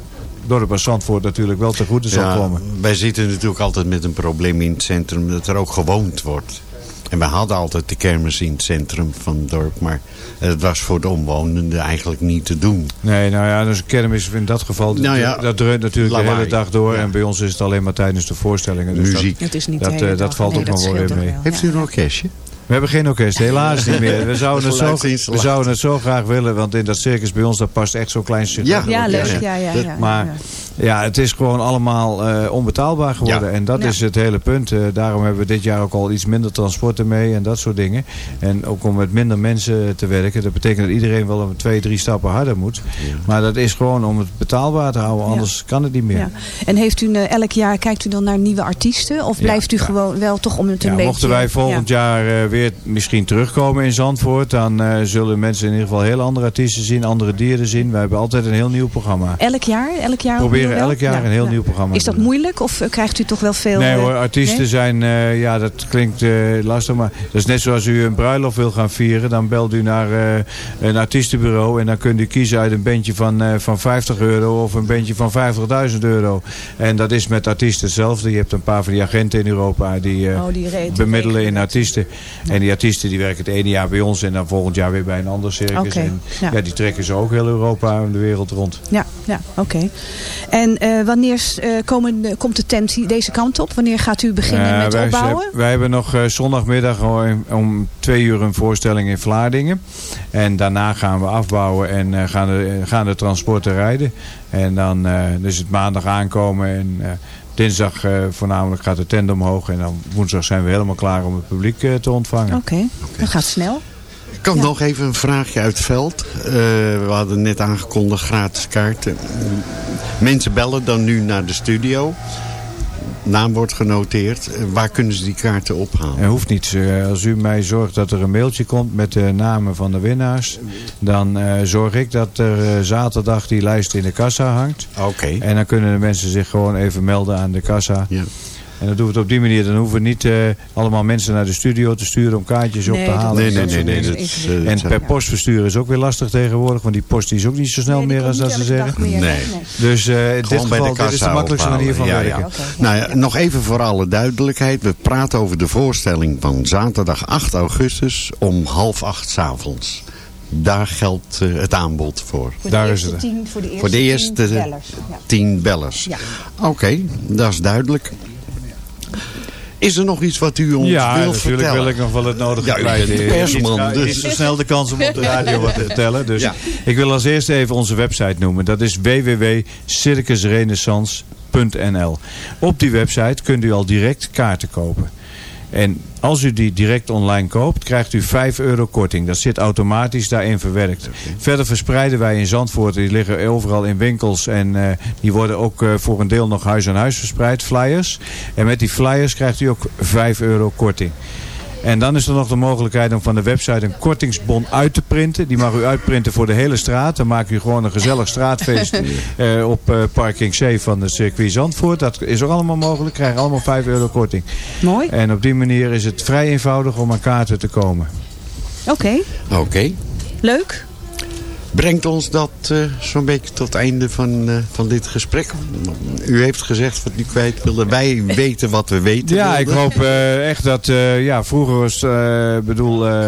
dorp als Zandvoort natuurlijk wel te goede zal Ja, komen. wij zitten natuurlijk altijd met een probleem in het centrum dat er ook gewoond wordt. En we hadden altijd de kermis in het centrum van het dorp. Maar het was voor de omwonenden eigenlijk niet te doen. Nee, nou ja, dus een kermis in dat geval, dat, Nou ja, dat dreunt natuurlijk de hele dag door. En bij ons is het alleen maar tijdens de voorstellingen. Dus Muziek. Dat, Het is niet de dat, hele dat dag. valt Nee, ook nog wel weer mee. wel. Heeft u een orkestje? We hebben geen orkest, helaas niet meer. We zouden, het zo, we zouden het zo graag willen, want in dat circus bij ons, dat past echt zo'n klein stukje. Ja, Ja, leuk. Ja. Ja, ja, ja, Maar ja. het is gewoon allemaal eh, onbetaalbaar geworden. Ja. En dat Ja. is het hele punt. Eh, daarom hebben we dit jaar ook al iets minder transporten mee en dat soort dingen. En ook om met minder mensen te werken. Dat betekent dat iedereen wel een twee, drie stappen harder moet. Maar dat is gewoon om het betaalbaar te houden. Anders kan het niet meer. Ja. En heeft u eh, elk jaar, kijkt u dan naar nieuwe artiesten? Of blijft u gewoon wel toch om het een Ja, beetje... mochten wij volgend jaar weer misschien terugkomen in Zandvoort... dan zullen mensen in ieder geval heel andere artiesten zien, andere dieren zien. Wij hebben altijd een heel nieuw programma. Elk jaar? Elk jaar Proberen elk jaar Ja, een heel ja. nieuw programma Is dat moeilijk of eh, krijgt u toch wel veel... Nee eh, hoor, artiesten nee? zijn, eh, ja dat klinkt lastig, maar dat is net zoals u een bruiloft wil gaan vieren. Dan belt u naar een artiestenbureau en dan kunt u kiezen uit een bandje van, van 50 euro of een bandje van 50.000 euro. En dat is met artiesten hetzelfde. Je hebt een paar van die agenten in Europa die, Oh, die bemiddelen in artiesten. En die artiesten die werken het ene jaar bij ons en dan volgend jaar weer bij een ander circus. En, ja. ja. die trekken ze ook heel Europa en de wereld rond. Ja, ja oké. En eh, wanneer eh, komen, de- komt de tent deze kant op? Wanneer gaat u beginnen Eh, met wij, opbouwen? wij hebben nog eh, zondagmiddag om twee uur een voorstelling in Vlaardingen. En daarna gaan we afbouwen en eh, gaan, de, gaan de transporten rijden. En dan eh, dus het maandag aankomen en eh, dinsdag eh, voornamelijk gaat de tent omhoog. En dan woensdag zijn we helemaal klaar om het publiek eh, te ontvangen. Oké, dat gaat snel. Ik kan nog even een vraagje uit het veld. Eh, we hadden net aangekondigd gratis kaarten. Mensen bellen dan nu naar de studio. Naam wordt genoteerd. Eh, waar kunnen ze die kaarten ophalen? Er hoeft niets. Eh, Als u mij zorgt dat er een mailtje komt met de namen van de winnaars. Dan eh, zorg ik dat er zaterdag die lijst in de kassa hangt. Oké. En dan kunnen de mensen zich gewoon even melden aan de kassa. Ja. En dan doen we het op die manier. Dan hoeven we niet eh, allemaal mensen naar de studio te sturen om kaartjes op te halen. Nee, en nee, nee. nee dat eh, En per post versturen is ook weer lastig tegenwoordig. Want die post die is ook niet zo snel meer als dat ze zeggen. Nee. Dus eh, in dit geval dit is de makkelijkste manier van. Ja, werken. ja. Nou ja, nog even voor alle duidelijkheid. We praten over de voorstelling van zaterdag 8 augustus om half acht 's avonds. Daar geldt eh, het aanbod voor. Voor Daar de is eerste het. tien, voor de eerste, Voor de eerste tien bellers. Ja. tien bellers. Ja. Oké, dat is duidelijk. Is er nog iets wat u ons Ja, wilt natuurlijk vertellen? wil ik nog wel het nodige Ja, kwijt. de persman, dus. Niet zo snel de kans om op de radio wat te vertellen. Dus Ja. ik wil als eerste even onze website noemen. Dat is www.circusrenaissance.nl Op die website kunt u al direct kaarten kopen. En als u die direct online koopt, krijgt u 5 euro korting. Dat zit automatisch daarin verwerkt. Verder verspreiden wij in Zandvoort, die liggen overal in winkels. En eh, die worden ook eh, voor een deel nog huis aan huis verspreid, flyers. En met die flyers krijgt u ook 5 euro korting. En dan is er nog de mogelijkheid om van de website een kortingsbon uit te printen. Die mag u uitprinten voor de hele straat. Dan maakt u gewoon een gezellig straatfeest eh, op eh, parking C van de circuit Zandvoort. Dat is ook allemaal mogelijk. Krijgen allemaal 5 euro korting. Mooi. En op die manier is het vrij eenvoudig om aan kaarten te komen. Oké, Oké. leuk. Brengt ons dat eh, zo'n beetje tot het einde van, eh, van dit gesprek? U heeft gezegd wat u kwijt wilde. Wij weten wat we weten Ja, ik hoop eh, echt dat, eh, ja, vroeger was, eh, bedoel, eh,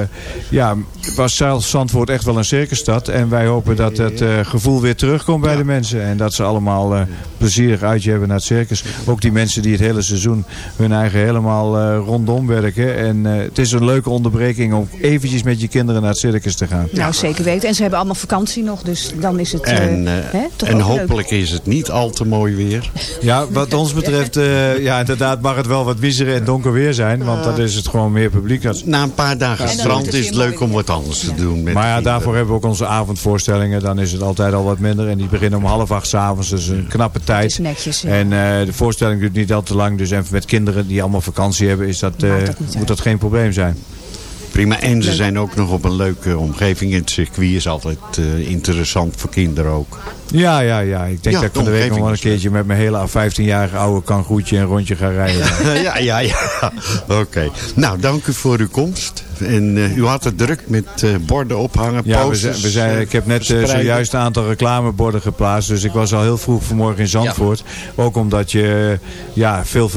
ja, was zelfs Zandvoort echt wel een circusstad. En wij hopen dat het eh, gevoel weer terugkomt bij de mensen. En dat ze allemaal eh, plezierig uitje hebben naar het circus. Ook die mensen die het hele seizoen hun eigen helemaal eh, rondom werken. En eh, het is een leuke onderbreking om eventjes met je kinderen naar het circus te gaan. Nou, zeker weten. En ze hebben allemaal vakantie nog, dus dan is het eh, En, eh, hè, toch en ook leuk. hopelijk is het niet al te mooi weer. Ja, wat ons betreft, eh, ja, inderdaad mag het wel wat wiezer en donker weer zijn. Want dan is het gewoon meer publiek. Dat- Na een paar dagen strand is het leuk om wat anders te doen. Met Maar ja, daarvoor hebben we ook onze avondvoorstellingen. Dan is het altijd al wat minder. En die beginnen om half acht s'avonds. Dus een knappe Het tijd. is netjes. ja. En eh, de voorstelling duurt niet al te lang. Dus en met kinderen die allemaal vakantie hebben, is dat, eh, dat moet uit. dat geen probleem zijn. Prima. En ze zijn ook nog op een leuke omgeving. Het circuit is altijd eh, interessant voor kinderen ook. Ja, ja, ja. Ik denk Ja, dat ik van de de week nog wel een is keertje met mijn hele 15-jarige oude kangoetje een rondje ga rijden. ja, ja, ja. Oké. Nou, dank u voor uw komst. En eh, u had het druk met eh, borden ophangen, Ja, posters. we zijn, ik heb net eh, zojuist een aantal reclameborden geplaatst. Dus ik was al heel vroeg vanmorgen in Zandvoort. Ook omdat je, eh, ja, veel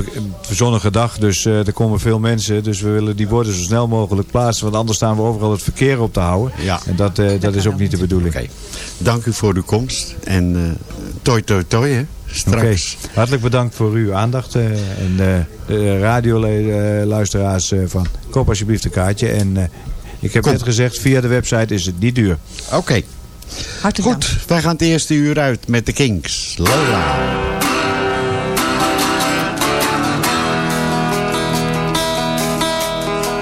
zonnige dag. Dus eh, er komen veel mensen. Dus we willen die borden zo snel mogelijk plaatsen. Want anders staan we overal het verkeer op te houden. Ja. En dat, eh, dat is ook niet de bedoeling. Dank u voor uw komst. En eh toi toi toi, hè. Straks. Oké. Hartelijk bedankt voor uw aandacht. eh, en eh, de radioluisteraars eh, van koop alsjeblieft een kaartje. En eh, ik heb Kom. net gezegd, via de website is het niet duur. Oké. Hartelijk Goed, wij gaan het eerste uur uit met de Kings. Lola.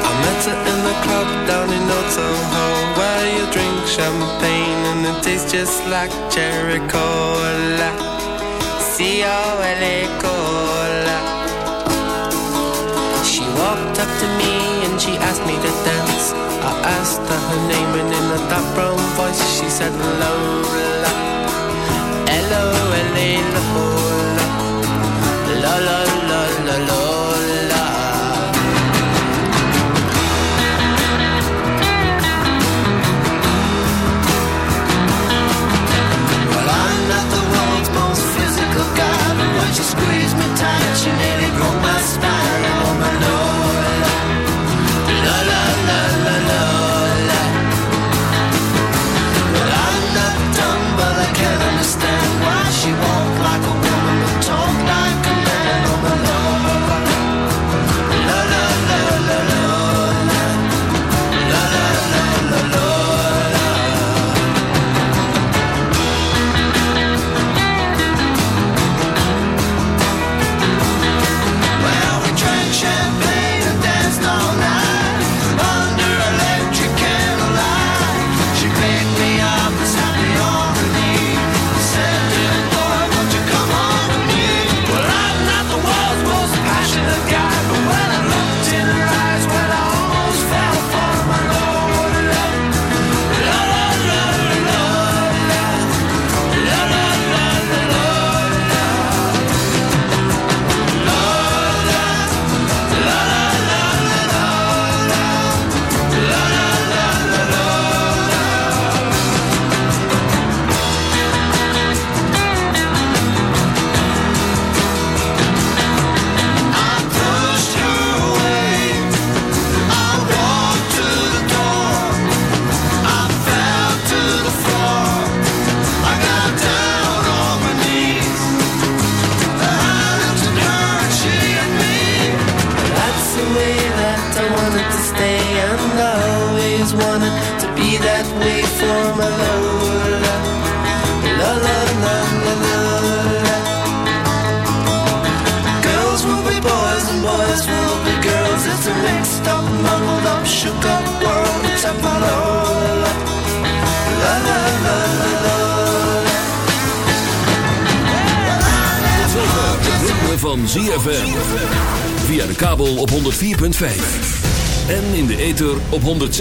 I met her in the club down in Old Soho Where you drink champagne and it tastes just like cherry cola She walked up to me and she asked me to dance. I asked her her name and in a dark brown voice she said Lola. L-O-L-A Lola